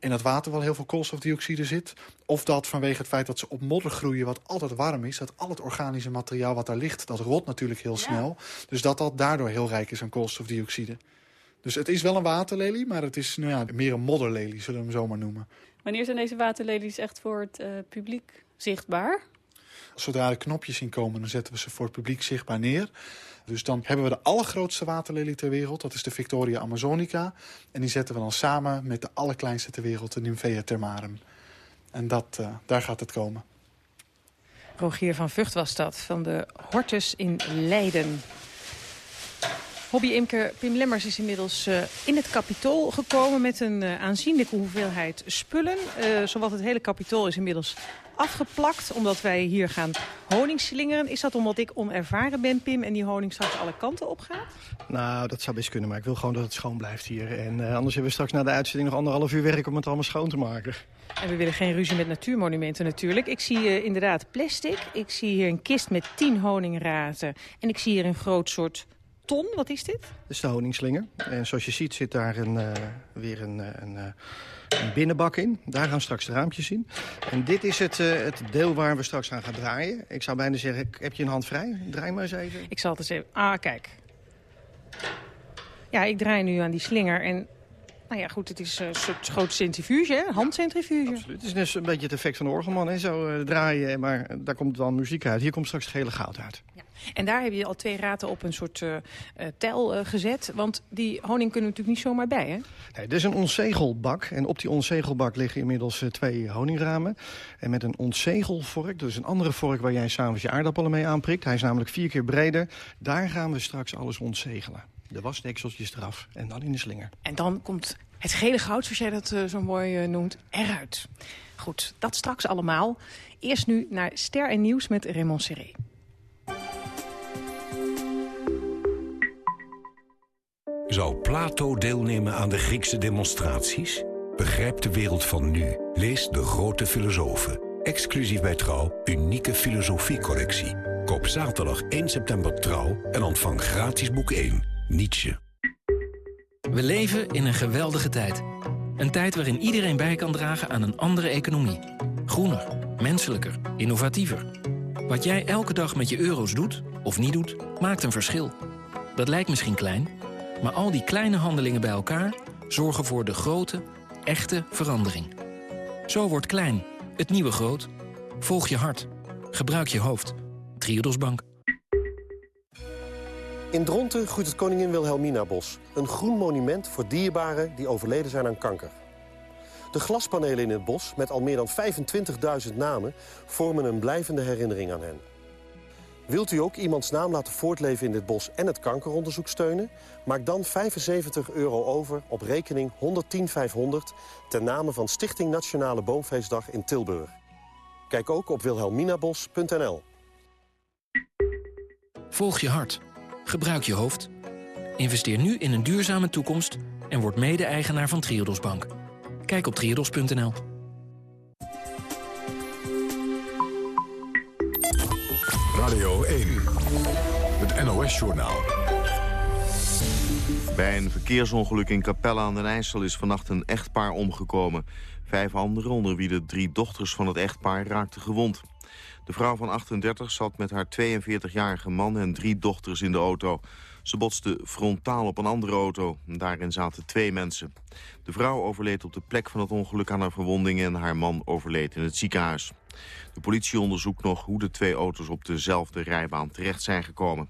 in het water wel heel veel koolstofdioxide zit. Of dat vanwege het feit dat ze op modder groeien wat altijd warm is... dat al het organische materiaal wat daar ligt, dat rot natuurlijk heel snel. Dus dat dat daardoor heel rijk is aan koolstofdioxide. Dus het is wel een waterlelie, maar het is nou ja, meer een modderlelie, zullen we hem zo maar noemen. Wanneer zijn deze waterlelies echt voor het uh, publiek zichtbaar? Zodra er knopjes in komen, dan zetten we ze voor het publiek zichtbaar neer. Dus dan hebben we de allergrootste waterlelie ter wereld. Dat is de Victoria Amazonica. En die zetten we dan samen met de allerkleinste ter wereld, de Nymphea termarum. En dat, uh, daar gaat het komen. Rogier van Vught was dat, van de Hortus in Leiden. Hobby-imker Pim Lemmers is inmiddels uh, in het kapitool gekomen met een uh, aanzienlijke hoeveelheid spullen. Zowat het hele kapitool is inmiddels afgeplakt omdat wij hier gaan honing slingeren. Is dat omdat ik onervaren ben, Pim, en die honing straks alle kanten op gaat? Nou, dat zou best kunnen, maar ik wil gewoon dat het schoon blijft hier. En anders hebben we straks na de uitzending nog anderhalf uur werk om het allemaal schoon te maken. En we willen geen ruzie met natuurmonumenten natuurlijk. Ik zie uh, inderdaad plastic. Ik zie hier een kist met tien honingraten. En ik zie hier een groot soort ton. Wat is dit? Dat is de honingslinger. En zoals je ziet zit daar een, uh, weer een, een, een, binnenbak in. Daar gaan straks de raampjes in. En dit is het, uh, het deel waar we straks aan gaan draaien. Ik zou bijna zeggen, heb je een hand vrij? Draai maar eens even. Ik zal het eens even... Ah, kijk. Ja, ik draai nu aan die slinger en nou ja, goed, het is een soort groot centrifuge, hè? handcentrifuge. Absoluut. Het is een beetje het effect van de orgelman, hè? zo uh, draaien, maar daar komt dan muziek uit. Hier komt straks het gele goud uit. Ja. En daar heb je al twee raten op een soort uh, uh, tel uh, gezet. Want die honing kunnen we natuurlijk niet zomaar bij, hè? Nee, dit is een ontzegelbak. En op die ontzegelbak liggen inmiddels twee honingramen. En met een ontzegelvork, dus een andere vork waar jij s'avonds je aardappelen mee aanprikt. Hij is namelijk vier keer breder. Daar gaan we straks alles ontzegelen. De wasdekseltjes eraf en dan in de slinger. En dan komt het gele goud, zoals jij dat zo mooi noemt, eruit. Goed, dat straks allemaal. Eerst nu naar Ster en Nieuws met Raymond Serré. Zou Plato deelnemen aan de Griekse demonstraties? Begrijp de wereld van nu. Lees De Grote Filosofen. Exclusief bij Trouw, unieke filosofiecollectie. Koop zaterdag 1 september Trouw en ontvang gratis boek 1. Nietzsche. We leven in een geweldige tijd. Een tijd waarin iedereen bij kan dragen aan een andere economie. Groener, menselijker, innovatiever. Wat jij elke dag met je euro's doet, of niet doet, maakt een verschil. Dat lijkt misschien klein, maar al die kleine handelingen bij elkaar... zorgen voor de grote, echte verandering. Zo wordt klein, het nieuwe groot. Volg je hart. Gebruik je hoofd. Triodos Bank. In Dronten groeit het Koningin Wilhelmina-bos. Een groen monument voor dierbaren die overleden zijn aan kanker. De glaspanelen in het bos, met al meer dan 25.000 namen... vormen een blijvende herinnering aan hen. Wilt u ook iemands naam laten voortleven in dit bos en het kankeronderzoek steunen? Maak dan 75 euro over op rekening 110500... ten name van Stichting Nationale Boomfeestdag in Tilburg. Kijk ook op wilhelminabos.nl. Volg je hart. Gebruik je hoofd. Investeer nu in een duurzame toekomst en word mede-eigenaar van Triodos Bank. Kijk op triodos.nl. Radio 1, het NOS-journaal. Bij een verkeersongeluk in Capelle aan den IJssel is vannacht een echtpaar omgekomen. Vijf anderen, onder wie de drie dochters van het echtpaar, raakten gewond. De vrouw van 38 zat met haar 42-jarige man en drie dochters in de auto. Ze botste frontaal op een andere auto. Daarin zaten twee mensen. De vrouw overleed op de plek van het ongeluk aan haar verwondingen... en haar man overleed in het ziekenhuis. De politie onderzoekt nog hoe de twee auto's op dezelfde rijbaan terecht zijn gekomen.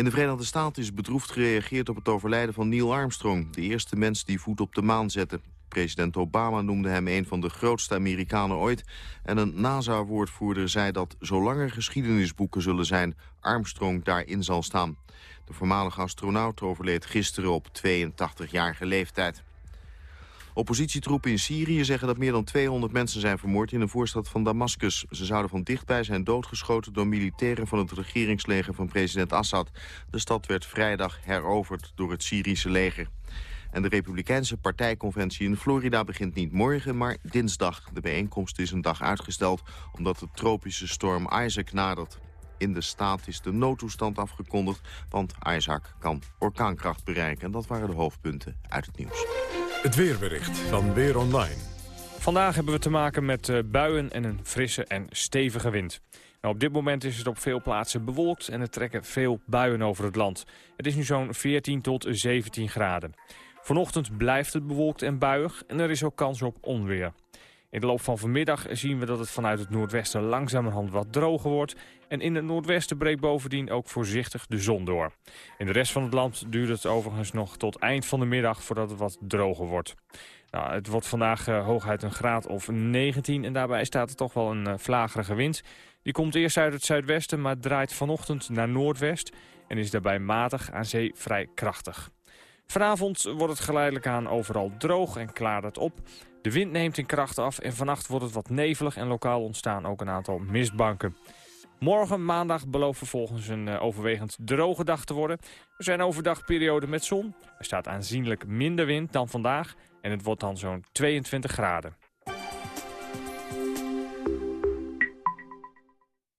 In de Verenigde Staten is bedroefd gereageerd op het overlijden van Neil Armstrong... de eerste mens die voet op de maan zette. President Obama noemde hem een van de grootste Amerikanen ooit... en een NASA-woordvoerder zei dat zolang er geschiedenisboeken zullen zijn... Armstrong daarin zal staan. De voormalige astronaut overleed gisteren op 82-jarige leeftijd. Oppositietroepen in Syrië zeggen dat meer dan 200 mensen zijn vermoord in een voorstad van Damascus. Ze zouden van dichtbij zijn doodgeschoten door militairen van het regeringsleger van president Assad. De stad werd vrijdag heroverd door het Syrische leger. En de Republikeinse partijconventie in Florida begint niet morgen, maar dinsdag. De bijeenkomst is een dag uitgesteld omdat de tropische storm Isaac nadert. In de staat is de noodtoestand afgekondigd, want Isaac kan orkaankracht bereiken. En dat waren de hoofdpunten uit het nieuws. Het weerbericht van Weer Online. Vandaag hebben we te maken met eh, buien en een frisse en stevige wind. Nou, op dit moment is het op veel plaatsen bewolkt en er trekken veel buien over het land. Het is nu zo'n 14 tot 17 graden. Vanochtend blijft het bewolkt en buiig en er is ook kans op onweer. In de loop van vanmiddag zien we dat het vanuit het noordwesten langzamerhand wat droger wordt. En in het noordwesten breekt bovendien ook voorzichtig de zon door. In de rest van het land duurt het overigens nog tot eind van de middag voordat het wat droger wordt. Nou, het wordt vandaag uh, hooguit een graad of 19 en daarbij staat er toch wel een uh, vlagerige wind. Die komt eerst uit het zuidwesten, maar draait vanochtend naar noordwest en is daarbij matig aan zee vrij krachtig. Vanavond wordt het geleidelijk aan overal droog en klaart het op. De wind neemt in kracht af en vannacht wordt het wat nevelig en lokaal ontstaan ook een aantal mistbanken. Morgen, maandag, belooft vervolgens een uh, overwegend droge dag te worden. Er zijn overdag perioden met zon. Er staat aanzienlijk minder wind dan vandaag en het wordt dan zo'n 22 graden.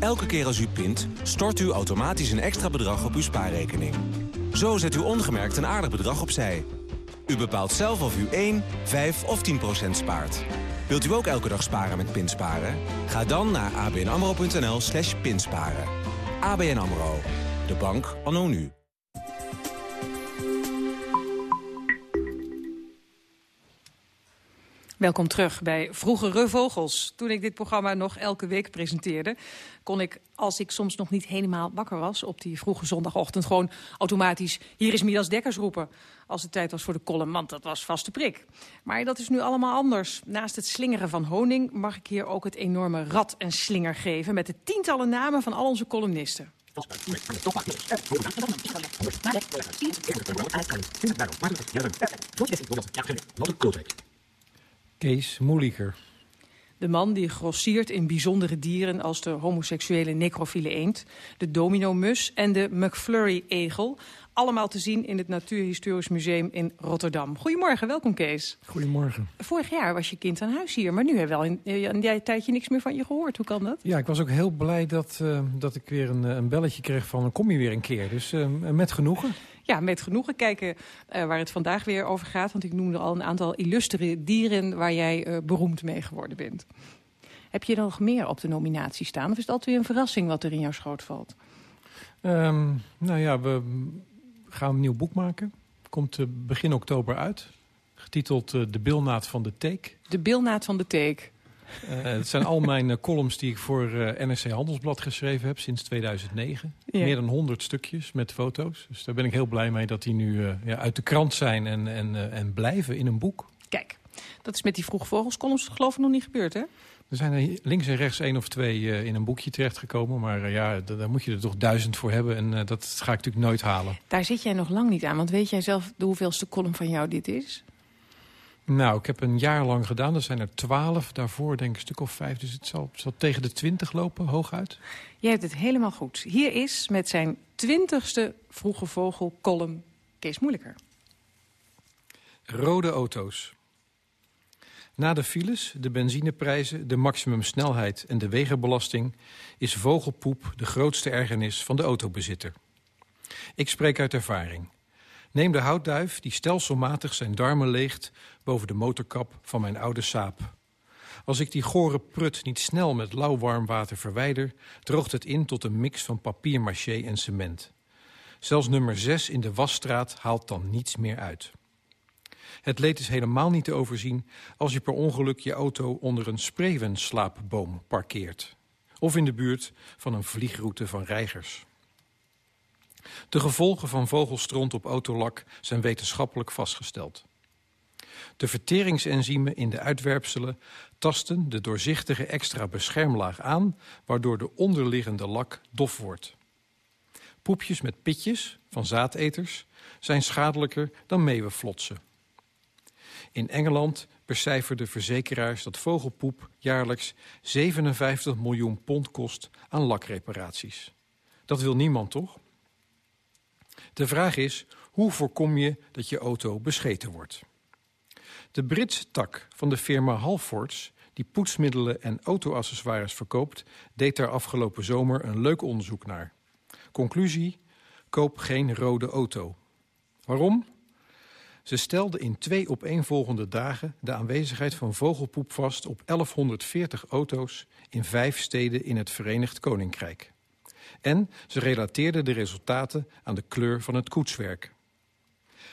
Elke keer als u pint, stort u automatisch een extra bedrag op uw spaarrekening. Zo zet u ongemerkt een aardig bedrag opzij. U bepaalt zelf of u 1, 5 of 10 procent spaart. Wilt u ook elke dag sparen met Pinsparen? Ga dan naar abnamro.nl slash pinsparen. ABN AMRO, de bank anno nu. Welkom terug bij Vroegere Vogels. Toen ik dit programma nog elke week presenteerde... kon ik, als ik soms nog niet helemaal wakker was... op die vroege zondagochtend gewoon automatisch... hier is Midas Dekkers roepen als het tijd was voor de column, want dat was vaste prik. Maar dat is nu allemaal anders. Naast het slingeren van honing mag ik hier ook het enorme rad en slinger geven... met de tientallen namen van al onze columnisten. Kees Moeliger. De man die grossiert in bijzondere dieren als de homoseksuele necrofiele eend... de dominomus en de McFlurry-egel. Allemaal te zien in het Natuurhistorisch Museum in Rotterdam. Goedemorgen, welkom Kees. Goedemorgen. Vorig jaar was je kind aan huis hier, maar nu heb je wel in, in een tijdje niks meer van je gehoord. Hoe kan dat? Ja, ik was ook heel blij dat, uh, dat ik weer een, een belletje kreeg van kom je weer een keer. Dus uh, met genoegen. Ja, met genoegen kijken uh, waar het vandaag weer over gaat. Want ik noemde al een aantal illustere dieren waar jij beroemd mee geworden bent. Heb je nog meer op de nominatie staan? Of is het altijd weer een verrassing wat er in jouw schoot valt? Um, nou ja, we gaan een nieuw boek maken. Komt uh, begin oktober uit. Getiteld De Bilnaad van de Teek. De Bilnaad van de Teek. Uh, het zijn al mijn columns die ik voor NRC Handelsblad geschreven heb sinds 2009. Ja. Meer dan 100 stukjes met foto's. Dus daar ben ik heel blij mee dat die nu ja, uit de krant zijn en, en, en blijven in een boek. Kijk, dat is met die vroege vogelscolumns geloof ik nog niet gebeurd, hè? Er zijn er links en rechts één of twee uh, in een boekje terechtgekomen. Maar uh, ja, daar moet je er toch duizend voor hebben. En uh, dat ga ik natuurlijk nooit halen. Daar zit jij nog lang niet aan. Want weet jij zelf de hoeveelste column van jou dit is? Nou, ik heb een jaar lang gedaan. Er zijn er twaalf. Daarvoor denk ik een stuk of vijf. Dus het zal, het zal tegen de twintig lopen, hooguit. Jij hebt het helemaal goed. Hier is met zijn twintigste vroege vogel column Kees Moeilijker. Rode auto's. Na de files, de benzineprijzen, de maximumsnelheid en de wegenbelasting... is vogelpoep de grootste ergernis van de autobezitter. Ik spreek uit ervaring. Neem de houtduif die stelselmatig zijn darmen leegt... boven de motorkap van mijn oude saap. Als ik die gore prut niet snel met lauw warm water verwijder... droogt het in tot een mix van papier-maché en cement. Zelfs nummer 6 in de wasstraat haalt dan niets meer uit. Het leed is helemaal niet te overzien als je per ongeluk je auto onder een spreeuwenslaapboom parkeert. Of in de buurt van een vliegroute van reigers. De gevolgen van vogelstront op autolak zijn wetenschappelijk vastgesteld. De verteringsenzymen in de uitwerpselen tasten de doorzichtige extra beschermlaag aan... waardoor de onderliggende lak dof wordt. Poepjes met pitjes van zaadeters zijn schadelijker dan meeuwenflotsen. In Engeland becijferden verzekeraars dat vogelpoep jaarlijks 57 miljoen pond kost aan lakreparaties. Dat wil niemand, toch? De vraag is, hoe voorkom je dat je auto bescheten wordt? De Britse tak van de firma Halfords, die poetsmiddelen en autoaccessoires verkoopt... deed daar afgelopen zomer een leuk onderzoek naar. Conclusie, koop geen rode auto. Waarom? Ze stelde in twee opeenvolgende dagen de aanwezigheid van vogelpoep vast op 1140 auto's in vijf steden in het Verenigd Koninkrijk. En ze relateerde de resultaten aan de kleur van het koetswerk.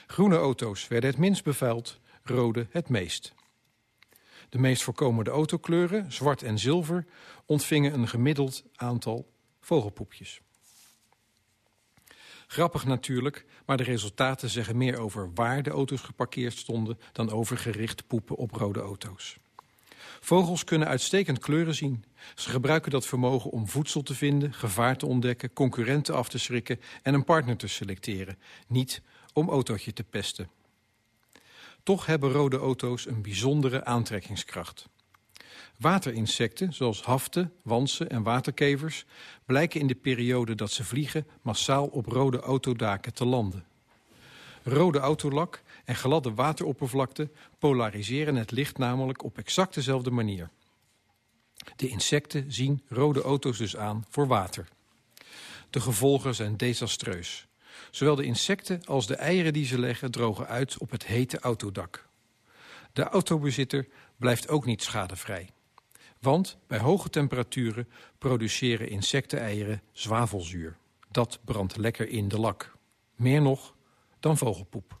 Groene auto's werden het minst bevuild, rode het meest. De meest voorkomende autokleuren, zwart en zilver, ontvingen een gemiddeld aantal vogelpoepjes. Grappig natuurlijk, maar de resultaten zeggen meer over waar de auto's geparkeerd stonden... dan over gericht poepen op rode auto's. Vogels kunnen uitstekend kleuren zien. Ze gebruiken dat vermogen om voedsel te vinden, gevaar te ontdekken... concurrenten af te schrikken en een partner te selecteren. Niet om autootje te pesten. Toch hebben rode auto's een bijzondere aantrekkingskracht. Waterinsecten, zoals haften, wansen en waterkevers... blijken in de periode dat ze vliegen massaal op rode autodaken te landen. Rode autolak en gladde wateroppervlakte polariseren het licht namelijk op exact dezelfde manier. De insecten zien rode auto's dus aan voor water. De gevolgen zijn desastreus. Zowel de insecten als de eieren die ze leggen drogen uit op het hete autodak. De autobezitter blijft ook niet schadevrij. Want bij hoge temperaturen produceren insecteneieren zwavelzuur. Dat brandt lekker in de lak. Meer nog dan vogelpoep.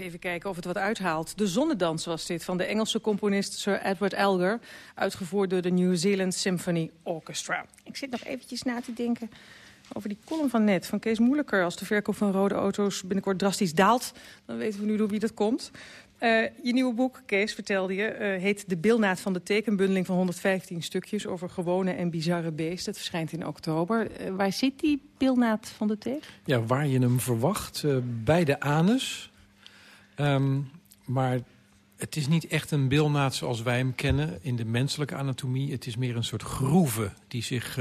Even kijken of het wat uithaalt. De Zonnedans was dit, van de Engelse componist Sir Edward Elgar... uitgevoerd door de New Zealand Symphony Orchestra. Ik zit nog eventjes na te denken over die column van net, van Kees Moeilijker. Als de verkoop van rode auto's binnenkort drastisch daalt... dan weten we nu door wie dat komt. Uh, je nieuwe boek, Kees, vertelde je, uh, heet De Bilnaad van de Tekenbundeling van 115 stukjes over gewone en bizarre beesten. Het verschijnt in oktober. Uh, waar zit die bilnaad van de teken? Ja, waar je hem verwacht, bij de anus. Um, maar het is niet echt een bilnaad zoals wij hem kennen in de menselijke anatomie. Het is meer een soort groeve die zich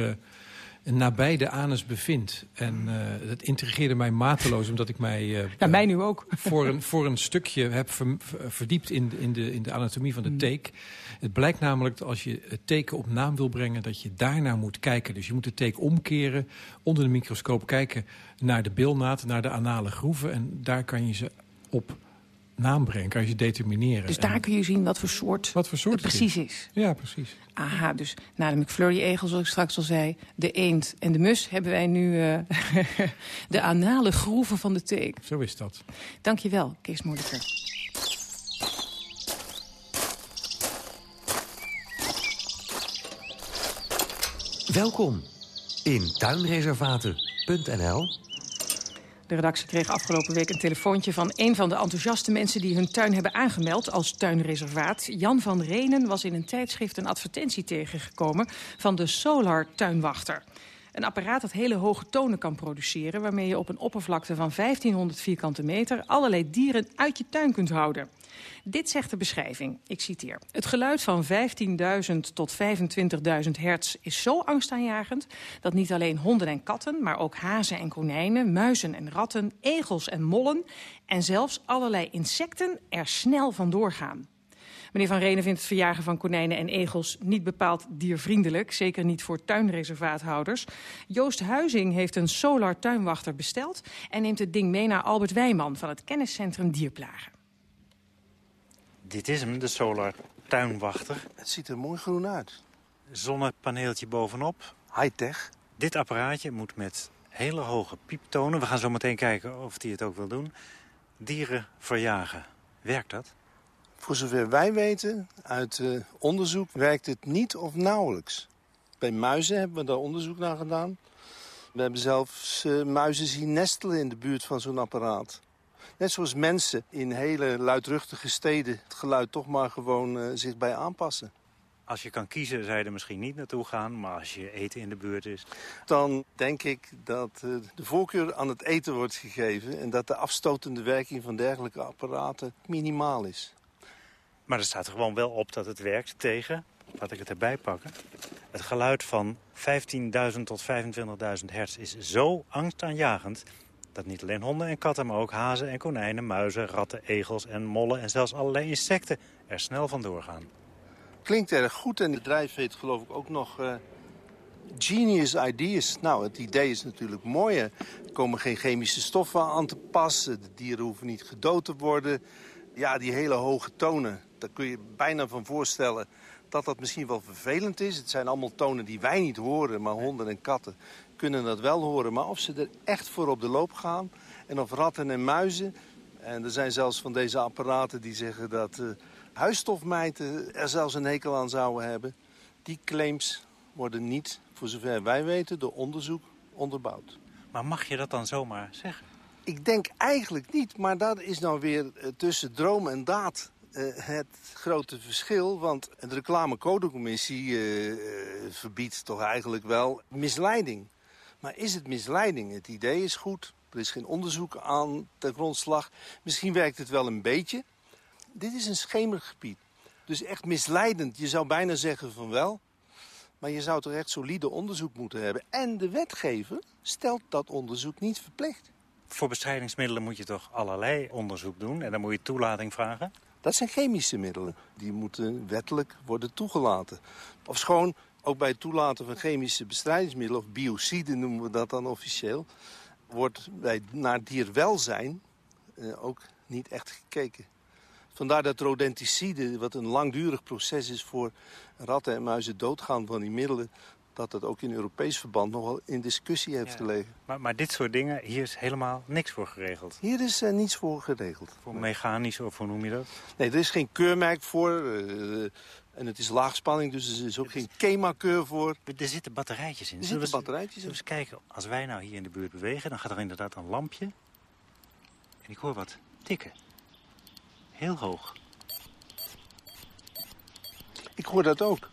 nabij de anus bevindt. En uh, dat intrigeerde mij mateloos, omdat ik mij... Uh, ja, mij nu ook. voor, een, voor een stukje heb ver, verdiept in, in, de, in de anatomie van de mm. teek. Het blijkt namelijk dat als je het teken op naam wil brengen... dat je daarnaar moet kijken. Dus je moet de teek omkeren, onder de microscoop kijken... naar de bilnaad, naar de anale groeven. En daar kan je ze op naam brengen, kan je determineren. Dus daar kun je zien wat voor soort, wat voor soort het precies is. Ja, precies. Aha, dus na de McFlurry-egel, zoals ik straks al zei... de eend en de mus, hebben wij nu uh, de anale groeven van de teek. Zo is dat. Dankjewel, Kees Moediger. Welkom in tuinreservaten.nl de redactie kreeg afgelopen week een telefoontje van een van de enthousiaste mensen die hun tuin hebben aangemeld als tuinreservaat. Jan van Renen was in een tijdschrift een advertentie tegengekomen van de Solar Tuinwachter. Een apparaat dat hele hoge tonen kan produceren... waarmee je op een oppervlakte van 1500 vierkante meter... allerlei dieren uit je tuin kunt houden. Dit zegt de beschrijving, ik citeer. Het geluid van 15.000 tot 25.000 hertz is zo angstaanjagend... dat niet alleen honden en katten, maar ook hazen en konijnen... muizen en ratten, egels en mollen... en zelfs allerlei insecten er snel vandoor gaan. Meneer Van Renen vindt het verjagen van konijnen en egels niet bepaald diervriendelijk. Zeker niet voor tuinreservaathouders. Joost Huizing heeft een solar tuinwachter besteld... en neemt het ding mee naar Albert Wijman van het kenniscentrum Dierplagen. Dit is hem, de solar tuinwachter. Het ziet er mooi groen uit. Zonnepaneeltje bovenop. High-tech. Dit apparaatje moet met hele hoge pieptonen... we gaan zo meteen kijken of hij het ook wil doen... dieren verjagen. Werkt dat? Voor zover wij weten, uit uh, onderzoek werkt het niet of nauwelijks. Bij muizen hebben we daar onderzoek naar gedaan. We hebben zelfs uh, muizen zien nestelen in de buurt van zo'n apparaat. Net zoals mensen in hele luidruchtige steden het geluid toch maar gewoon uh, zich bij aanpassen. Als je kan kiezen, zou je er misschien niet naartoe gaan. Maar als je eten in de buurt is... Dan denk ik dat de voorkeur aan het eten wordt gegeven... en dat de afstotende werking van dergelijke apparaten minimaal is. Maar er staat er gewoon wel op dat het werkt tegen, laat ik het erbij pakken... het geluid van 15.000 tot 25.000 hertz is zo angstaanjagend... dat niet alleen honden en katten, maar ook hazen en konijnen, muizen, ratten, egels en mollen... en zelfs allerlei insecten er snel van doorgaan. Klinkt erg goed en het bedrijf heet geloof ik ook nog... Uh... Genius ideas. Nou, het idee is natuurlijk mooi. Er komen geen chemische stoffen aan te passen. De dieren hoeven niet gedood te worden. Ja, die hele hoge tonen. Daar kun je bijna van voorstellen dat dat misschien wel vervelend is. Het zijn allemaal tonen die wij niet horen, maar honden en katten kunnen dat wel horen. Maar of ze er echt voor op de loop gaan en of ratten en muizen... en er zijn zelfs van deze apparaten die zeggen dat uh, huisstofmijten er zelfs een hekel aan zouden hebben... die claims worden niet, voor zover wij weten, door onderzoek onderbouwd. Maar mag je dat dan zomaar zeggen? Ik denk eigenlijk niet, maar dat is nou weer uh, tussen droom en daad uh, het grote verschil. Want de reclamecodecommissie uh, verbiedt toch eigenlijk wel misleiding. Maar is het misleiding? Het idee is goed. Er is geen onderzoek aan de grondslag. Misschien werkt het wel een beetje. Dit is een schemergebied. Dus echt misleidend. Je zou bijna zeggen van wel. Maar je zou toch echt solide onderzoek moeten hebben. En de wetgever stelt dat onderzoek niet verplicht. Voor bestrijdingsmiddelen moet je toch allerlei onderzoek doen. En dan moet je toelating vragen. Dat zijn chemische middelen. Die moeten wettelijk worden toegelaten. Of schoon, ook bij het toelaten van chemische bestrijdingsmiddelen... of biocide noemen we dat dan officieel... wordt bij, naar dierwelzijn eh, ook niet echt gekeken. Vandaar dat rodenticide, wat een langdurig proces is voor ratten en muizen doodgaan van die middelen... dat het ook in Europees verband nogal in discussie heeft gelegen. Maar, maar dit soort dingen, hier is helemaal niks voor geregeld? Hier is uh, niets voor geregeld. Voor mechanisch of hoe noem je dat? Nee, er is geen keurmerk voor. Uh, en het is laagspanning, dus er is ook geen KEMA-keur voor. Er zitten batterijtjes in. Er zitten batterijtjes in. Eens kijken, als wij nou hier in de buurt bewegen... dan gaat er inderdaad een lampje. En ik hoor wat tikken. Heel hoog. Ik hoor dat ook.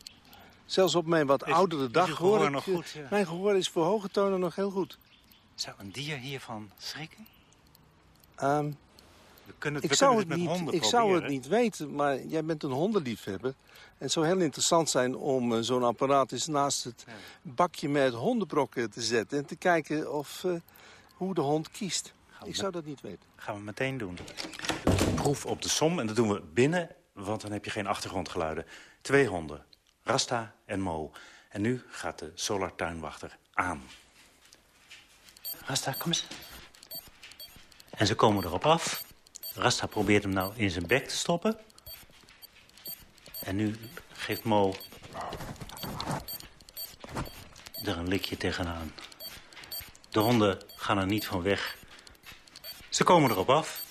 Zelfs op mijn wat is, oudere dag hoor ik... nog goed, ja. Mijn gehoor is voor hoge tonen nog heel goed. Zou een dier hiervan schrikken? Um, we kunnen, ik we zou het met niet, ik zou het niet weten, maar jij bent een hondenliefhebber. En het zou heel interessant zijn om uh, zo'n apparaat eens naast het ja. bakje met hondenbrokken te zetten... en te kijken of, uh, hoe de hond kiest. Ik zou dat niet weten. Gaan we meteen doen. Proef op de som en dat doen we binnen, want dan heb je geen achtergrondgeluiden. Twee honden, Rasta en Mo. En nu gaat de Solar Tuinwachter aan. Rasta, kom eens. En ze komen erop af. Rasta probeert hem nou in zijn bek te stoppen. En nu geeft Mo er een likje tegenaan. De honden gaan er niet van weg. Ze komen erop af.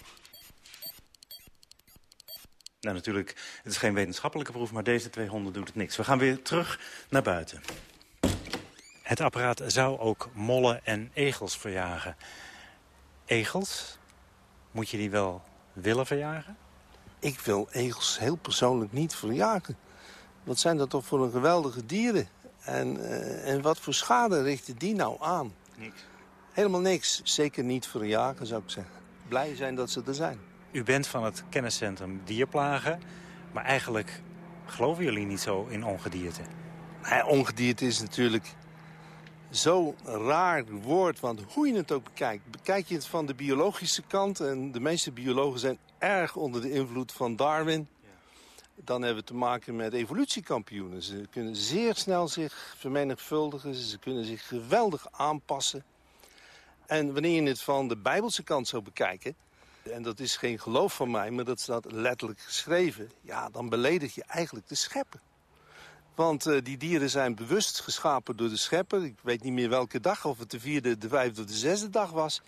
Nou, natuurlijk, het is geen wetenschappelijke proef, maar deze twee honden doen het niks. We gaan weer terug naar buiten. Het apparaat zou ook mollen en egels verjagen. Egels, moet je die wel willen verjagen? Ik wil egels heel persoonlijk niet verjagen. Wat zijn dat toch voor een geweldige dieren? En, uh, en wat voor schade richten die nou aan? Niks. Helemaal niks. Zeker niet verjagen, zou ik zeggen. Blij zijn dat ze er zijn. U bent van het kenniscentrum Dierplagen, maar eigenlijk geloven jullie niet zo in ongedierte. Nee, ongedierte is natuurlijk zo'n raar woord, want hoe je het ook bekijkt. Bekijk je het van de biologische kant, en de meeste biologen zijn erg onder de invloed van Darwin... dan hebben we te maken met evolutiekampioenen. Ze kunnen zeer snel zich vermenigvuldigen, ze kunnen zich geweldig aanpassen. En wanneer je het van de bijbelse kant zou bekijken... en dat is geen geloof van mij, maar dat staat letterlijk geschreven... ja, dan beledig je eigenlijk de schepper. Want uh, die dieren zijn bewust geschapen door de schepper. Ik weet niet meer welke dag, of het de vierde, de vijfde of de zesde dag was.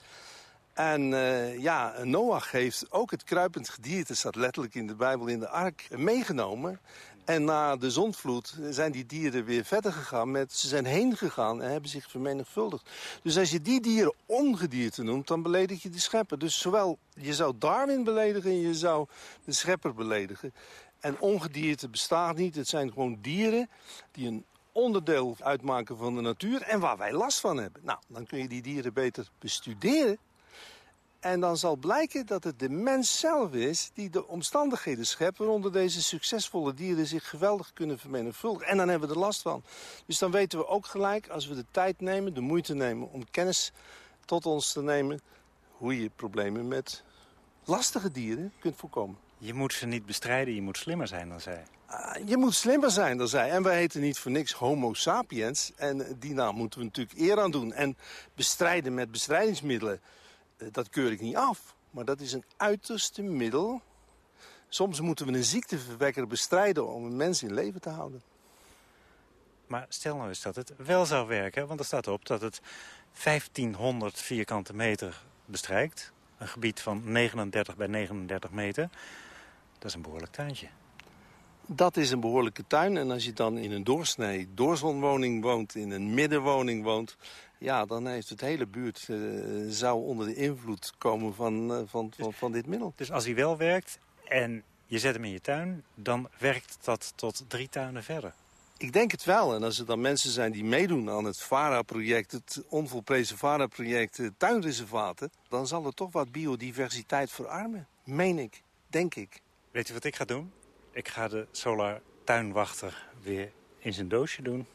En uh, ja, Noach heeft ook het kruipend gedierte, staat letterlijk in de Bijbel in de ark, meegenomen. En na de zondvloed zijn die dieren weer verder gegaan. Met, ze zijn heen gegaan en hebben zich vermenigvuldigd. Dus als je die dieren ongedierte noemt, dan beledig je de schepper. Dus zowel je zou Darwin beledigen en je zou de schepper beledigen. En ongedierte bestaat niet. Het zijn gewoon dieren die een onderdeel uitmaken van de natuur en waar wij last van hebben. Nou, dan kun je die dieren beter bestuderen. En dan zal blijken dat het de mens zelf is die de omstandigheden schept... waaronder deze succesvolle dieren zich geweldig kunnen vermenigvuldigen. En dan hebben we er last van. Dus dan weten we ook gelijk, als we de tijd nemen, de moeite nemen... om kennis tot ons te nemen... hoe je problemen met lastige dieren kunt voorkomen. Je moet ze niet bestrijden, je moet slimmer zijn dan zij. Uh, je moet slimmer zijn dan zij. En wij heten niet voor niks homo sapiens. En die naam moeten we natuurlijk eer aan doen. En bestrijden met bestrijdingsmiddelen, uh, dat keur ik niet af. Maar dat is een uiterste middel. Soms moeten we een ziekteverwekker bestrijden om een mens in leven te houden. Maar stel nou eens dat het wel zou werken. Want er staat op dat het 1500 vierkante meter bestrijkt. Een gebied van 39 bij 39 meter. Dat is een behoorlijk tuintje. Dat is een behoorlijke tuin. En als je dan in een doorsnee doorzonwoning woont, in een middenwoning woont... ja, dan heeft het hele buurt uh, zou onder de invloed komen van, uh, van, van, van dit middel. Dus als hij wel werkt en je zet hem in je tuin... dan werkt dat tot drie tuinen verder. Ik denk het wel. En als er dan mensen zijn die meedoen aan het VARA-project... het onvolprezen VARA-project uh, tuinreservaten... dan zal er toch wat biodiversiteit verarmen. Meen ik. Denk ik. Weet je wat ik ga doen? Ik ga de Solar Tuinwachter weer in zijn doosje doen.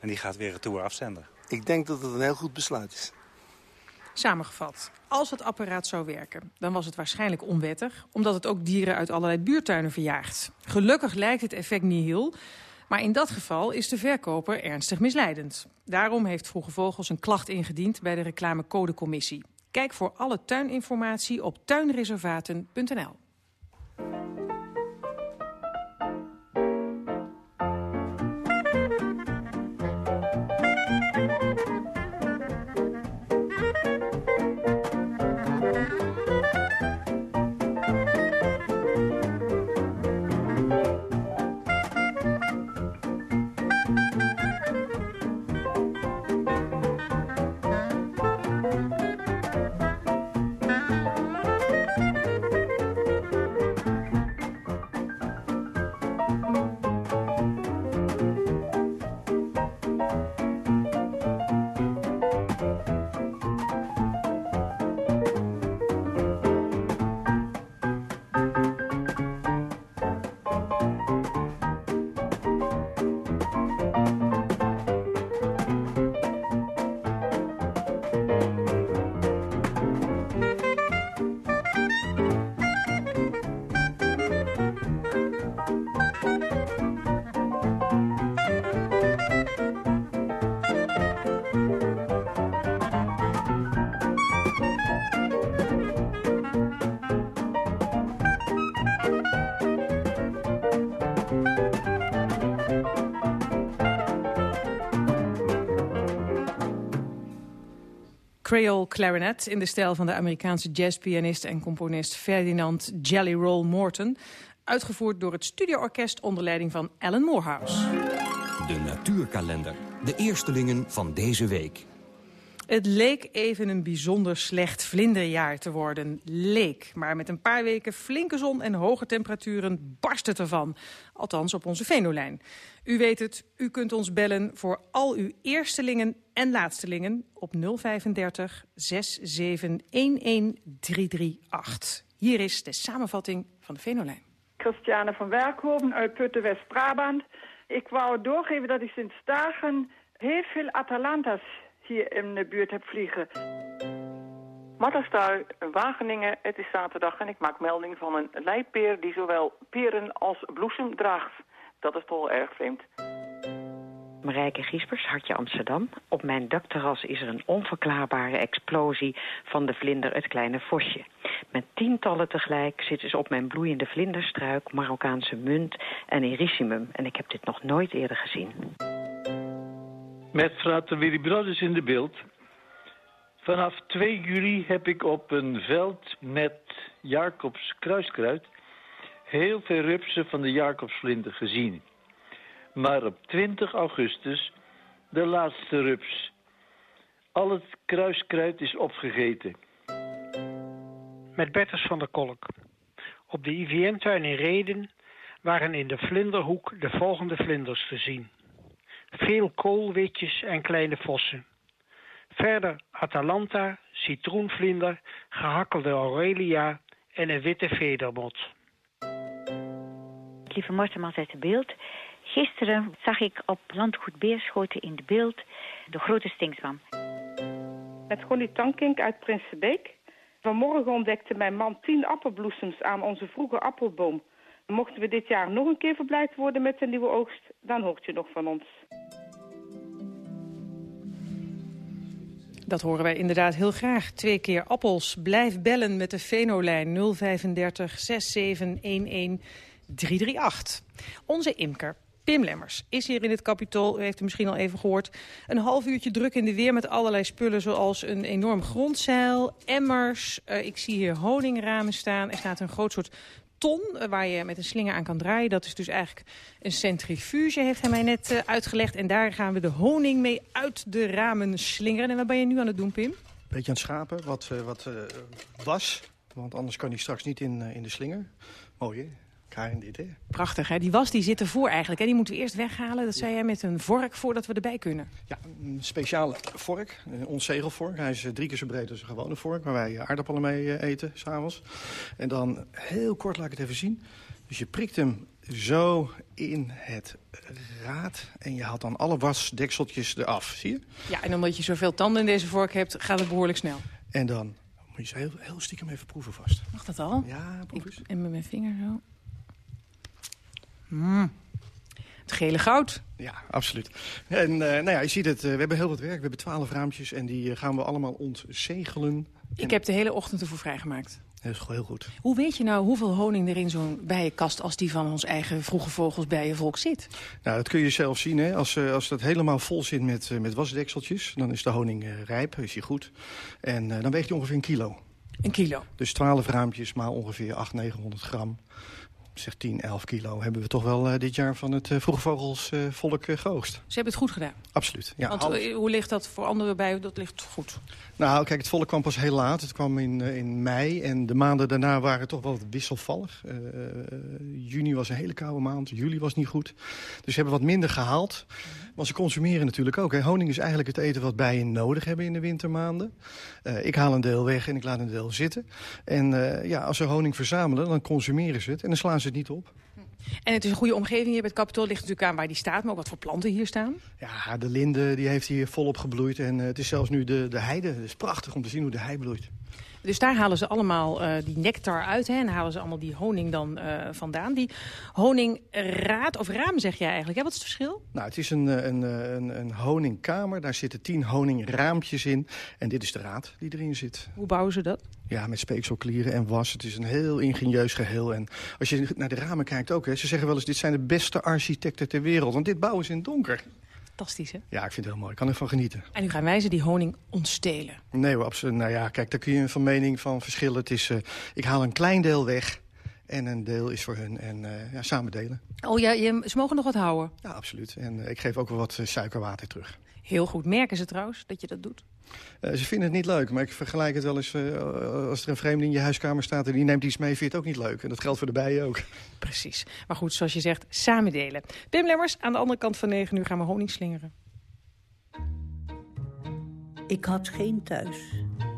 En die gaat weer retour afzenden. Ik denk dat het een heel goed besluit is. Samengevat, als het apparaat zou werken, dan was het waarschijnlijk onwettig... omdat het ook dieren uit allerlei buurtuinen verjaagt. Gelukkig lijkt het effect niet heel... Maar in dat geval is de verkoper ernstig misleidend. Daarom heeft Vroege Vogels een klacht ingediend bij de reclamecodecommissie. Kijk voor alle tuininformatie op tuinreservaten.nl. Creole Clarinet in de stijl van de Amerikaanse jazzpianist en componist Ferdinand Jelly Roll Morton. Uitgevoerd door het studioorkest onder leiding van Alan Morehouse. De natuurkalender. De eerstelingen van deze week. Het leek even een bijzonder slecht vlinderjaar te worden. Leek. Maar met een paar weken flinke zon en hoge temperaturen barst het ervan. Althans op onze Venolijn. U weet het, u kunt ons bellen voor al uw eerstelingen en laatstelingen op 035 6711 338. Hier is de samenvatting van de Venolijn. Christiane van Werkhoven uit Putten, West-Brabant. Ik wou doorgeven dat ik sinds dagen heel veel Atalanta's hier in de buurt heb vliegen. Matterstal, Wageningen, het is zaterdag en ik maak melding van een leipeer die zowel peren als bloesem draagt. Dat is toch wel erg vreemd. Marijke Giespers, Hartje Amsterdam. Op mijn dakterras is er een onverklaarbare explosie van de vlinder het kleine vosje. Met tientallen tegelijk zitten ze op mijn bloeiende vlinderstruik, Marokkaanse munt en erissimum. En ik heb dit nog nooit eerder gezien. Met frater Willy Brothers in de beeld. Vanaf 2 juli heb ik op een veld met Jacobs kruiskruid heel veel rupsen van de Jacobsvlinder gezien. Maar op 20 augustus de laatste rups. Al het kruiskruid is opgegeten. Met Berters van der Kolk. Op de IVN-tuin in Reden waren in de vlinderhoek de volgende vlinders te zien. Veel koolwitjes en kleine vossen. Verder Atalanta, citroenvlinder, gehakkelde Aurelia en een witte vedermot. Lieve Mortemans uit de beeld. Gisteren zag ik op landgoed Beerschoten in de beeld de grote stinkzwam. Met Connie Tankink uit Prinsenbeek. Vanmorgen ontdekte mijn man tien appelbloesems aan onze vroege appelboom. Mochten we dit jaar nog een keer verblijd worden met een nieuwe oogst, dan hoort je nog van ons. Dat horen wij inderdaad heel graag. Twee keer appels. Blijf bellen met de Venolijn 035 6711 338. Onze imker Pim Lemmers is hier in het kapitool. U heeft het misschien al even gehoord. Een half uurtje druk in de weer met allerlei spullen... zoals een enorm grondzeil, emmers. Uh, ik zie hier honingramen staan. Er staat een groot soort ton uh, waar je met een slinger aan kan draaien. Dat is dus eigenlijk een centrifuge, heeft hij mij net uh, uitgelegd. En daar gaan we de honing mee uit de ramen slingeren. En wat ben je nu aan het doen, Pim? Beetje aan het schapen, wat, wat was. Want anders kan hij straks niet in, in de slinger. Mooi, hè? Karin? Prachtig, hè? Die was die zit ervoor eigenlijk. Hè? Die moeten we eerst weghalen. Dat zei jij met een vork voordat we erbij kunnen. Ja, een speciale vork. Een zegelvork. Hij is drie keer zo breed als een gewone vork. Waar wij aardappelen mee eten, s'avonds. En dan heel kort laat ik het even zien. Dus je prikt hem zo in het raad. En je haalt dan alle wasdekseltjes eraf. Zie je? Ja, en omdat je zoveel tanden in deze vork hebt, gaat het behoorlijk snel. En dan moet je ze heel, heel stiekem even proeven vast. Mag dat al? Ja, proef eens. En met mijn vinger zo. Mm. Het gele goud. Ja, absoluut. En uh, nou ja, je ziet het, uh, we hebben heel wat werk. We hebben twaalf raampjes en die uh, gaan we allemaal ontzegelen. Ik en... heb de hele ochtend ervoor vrijgemaakt. Dat is heel goed. Hoe weet je nou hoeveel honing er in zo'n bijenkast... als die van ons eigen vroege vogels bijenvolk zit? Nou, dat kun je zelf zien. Hè? Als, als dat helemaal vol zit met, met wasdekseltjes... dan is de honing rijp, is hij goed. En dan weegt hij ongeveer een kilo. Een kilo? Dus twaalf raampjes, maar ongeveer 800, 900 gram zeg 10, 11 kilo hebben we toch wel uh, dit jaar van het uh, vroege vogelsvolk uh, geoogst. Ze hebben het goed gedaan? Absoluut, ja. Want half... hoe ligt dat voor anderen bij? Dat ligt goed? Nou, kijk, het volk kwam pas heel laat. Het kwam in, in mei en de maanden daarna waren toch wel wisselvallig. juni was een hele koude maand, juli was niet goed. Dus ze hebben wat minder gehaald. Maar ze consumeren natuurlijk ook. Hè. Honing is eigenlijk het eten wat bijen nodig hebben in de wintermaanden. ik haal een deel weg en ik laat een deel zitten. En ja, als ze honing verzamelen, dan consumeren ze het en dan slaan ze het niet op. En het is een goede omgeving hier bij het kapitool. ligt natuurlijk aan waar die staat, maar ook wat voor planten hier staan. Ja, de linde die heeft hier volop gebloeid. En uh, het is zelfs nu de, de heide. Het is prachtig om te zien hoe de hei bloeit. Dus daar halen ze allemaal uh, die nectar uit hè, en halen ze allemaal die honing dan uh, vandaan. Die honingraad of raam zeg jij eigenlijk, hè? wat is het verschil? Nou, het is een, een, een, een honingkamer, daar zitten tien honingraampjes in. En dit is de raad die erin zit. Hoe bouwen ze dat? Ja, met speekselklieren en was. Het is een heel ingenieus geheel. En als je naar de ramen kijkt ook, hè, ze zeggen wel eens... dit zijn de beste architecten ter wereld, want dit bouwen ze in het donker. Fantastisch, hè? Ja, ik vind het heel mooi. Ik kan ervan genieten. En nu gaan wij ze die honing ontstelen. Nee hoor, absoluut. Nou ja, kijk, daar kun je van mening van verschillen. Het is, uh, ik haal een klein deel weg en een deel is voor hun. En uh, ja, samen delen. Oh ja, je, ze mogen nog wat houden? Ja, absoluut. En uh, ik geef ook wel wat suikerwater terug. Heel goed. Merken ze trouwens dat je dat doet? Uh, ze vinden het niet leuk, maar ik vergelijk het wel eens... Uh, als er een vreemde in je huiskamer staat en die neemt iets mee... vind je het ook niet leuk. En dat geldt voor de bijen ook. Precies. Maar goed, zoals je zegt, samen delen. Pim Lemmers, aan de andere kant van 9 uur gaan we honing slingeren. Ik had geen thuis,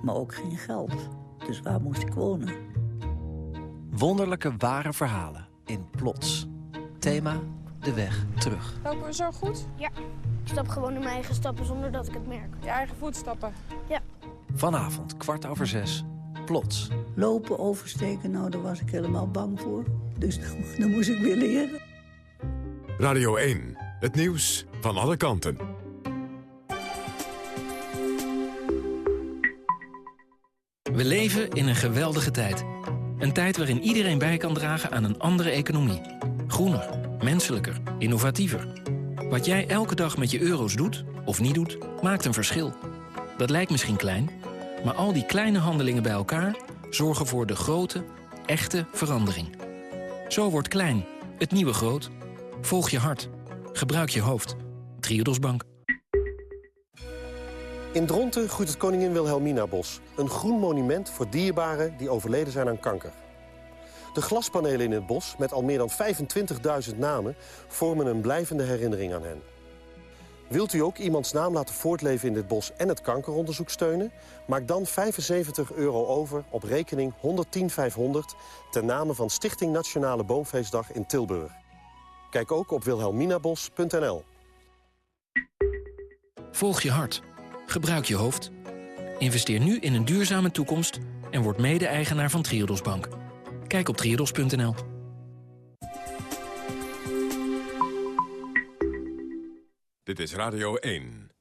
maar ook geen geld. Dus waar moest ik wonen? Wonderlijke ware verhalen in Plots. Thema De Weg Terug. Lopen we zo goed? Ja. Ik stap gewoon in mijn eigen stappen zonder dat ik het merk. Je eigen voetstappen? Ja. Vanavond, kwart over zes. Plots. Lopen, oversteken, nou daar was ik helemaal bang voor. Dus dan moest ik weer leren. Radio 1. Het nieuws van alle kanten. We leven in een geweldige tijd. Een tijd waarin iedereen bij kan dragen aan een andere economie. Groener, menselijker, innovatiever. Wat jij elke dag met je euro's doet, of niet doet, maakt een verschil. Dat lijkt misschien klein, maar al die kleine handelingen bij elkaar... zorgen voor de grote, echte verandering. Zo wordt klein, het nieuwe groot. Volg je hart. Gebruik je hoofd. Triodos Bank. In Dronten groeit het Koningin Wilhelmina-bos. Een groen monument voor dierbaren die overleden zijn aan kanker. De glaspanelen in het bos, met al meer dan 25.000 namen... vormen een blijvende herinnering aan hen. Wilt u ook iemands naam laten voortleven in dit bos en het kankeronderzoek steunen? Maak dan 75 euro over op rekening 110500... ten name van Stichting Nationale Boomfeestdag in Tilburg. Kijk ook op wilhelminabos.nl. Volg je hart. Gebruik je hoofd. Investeer nu in een duurzame toekomst... en word mede-eigenaar van Triodos Bank. Kijk op triodos.nl. Dit is Radio 1.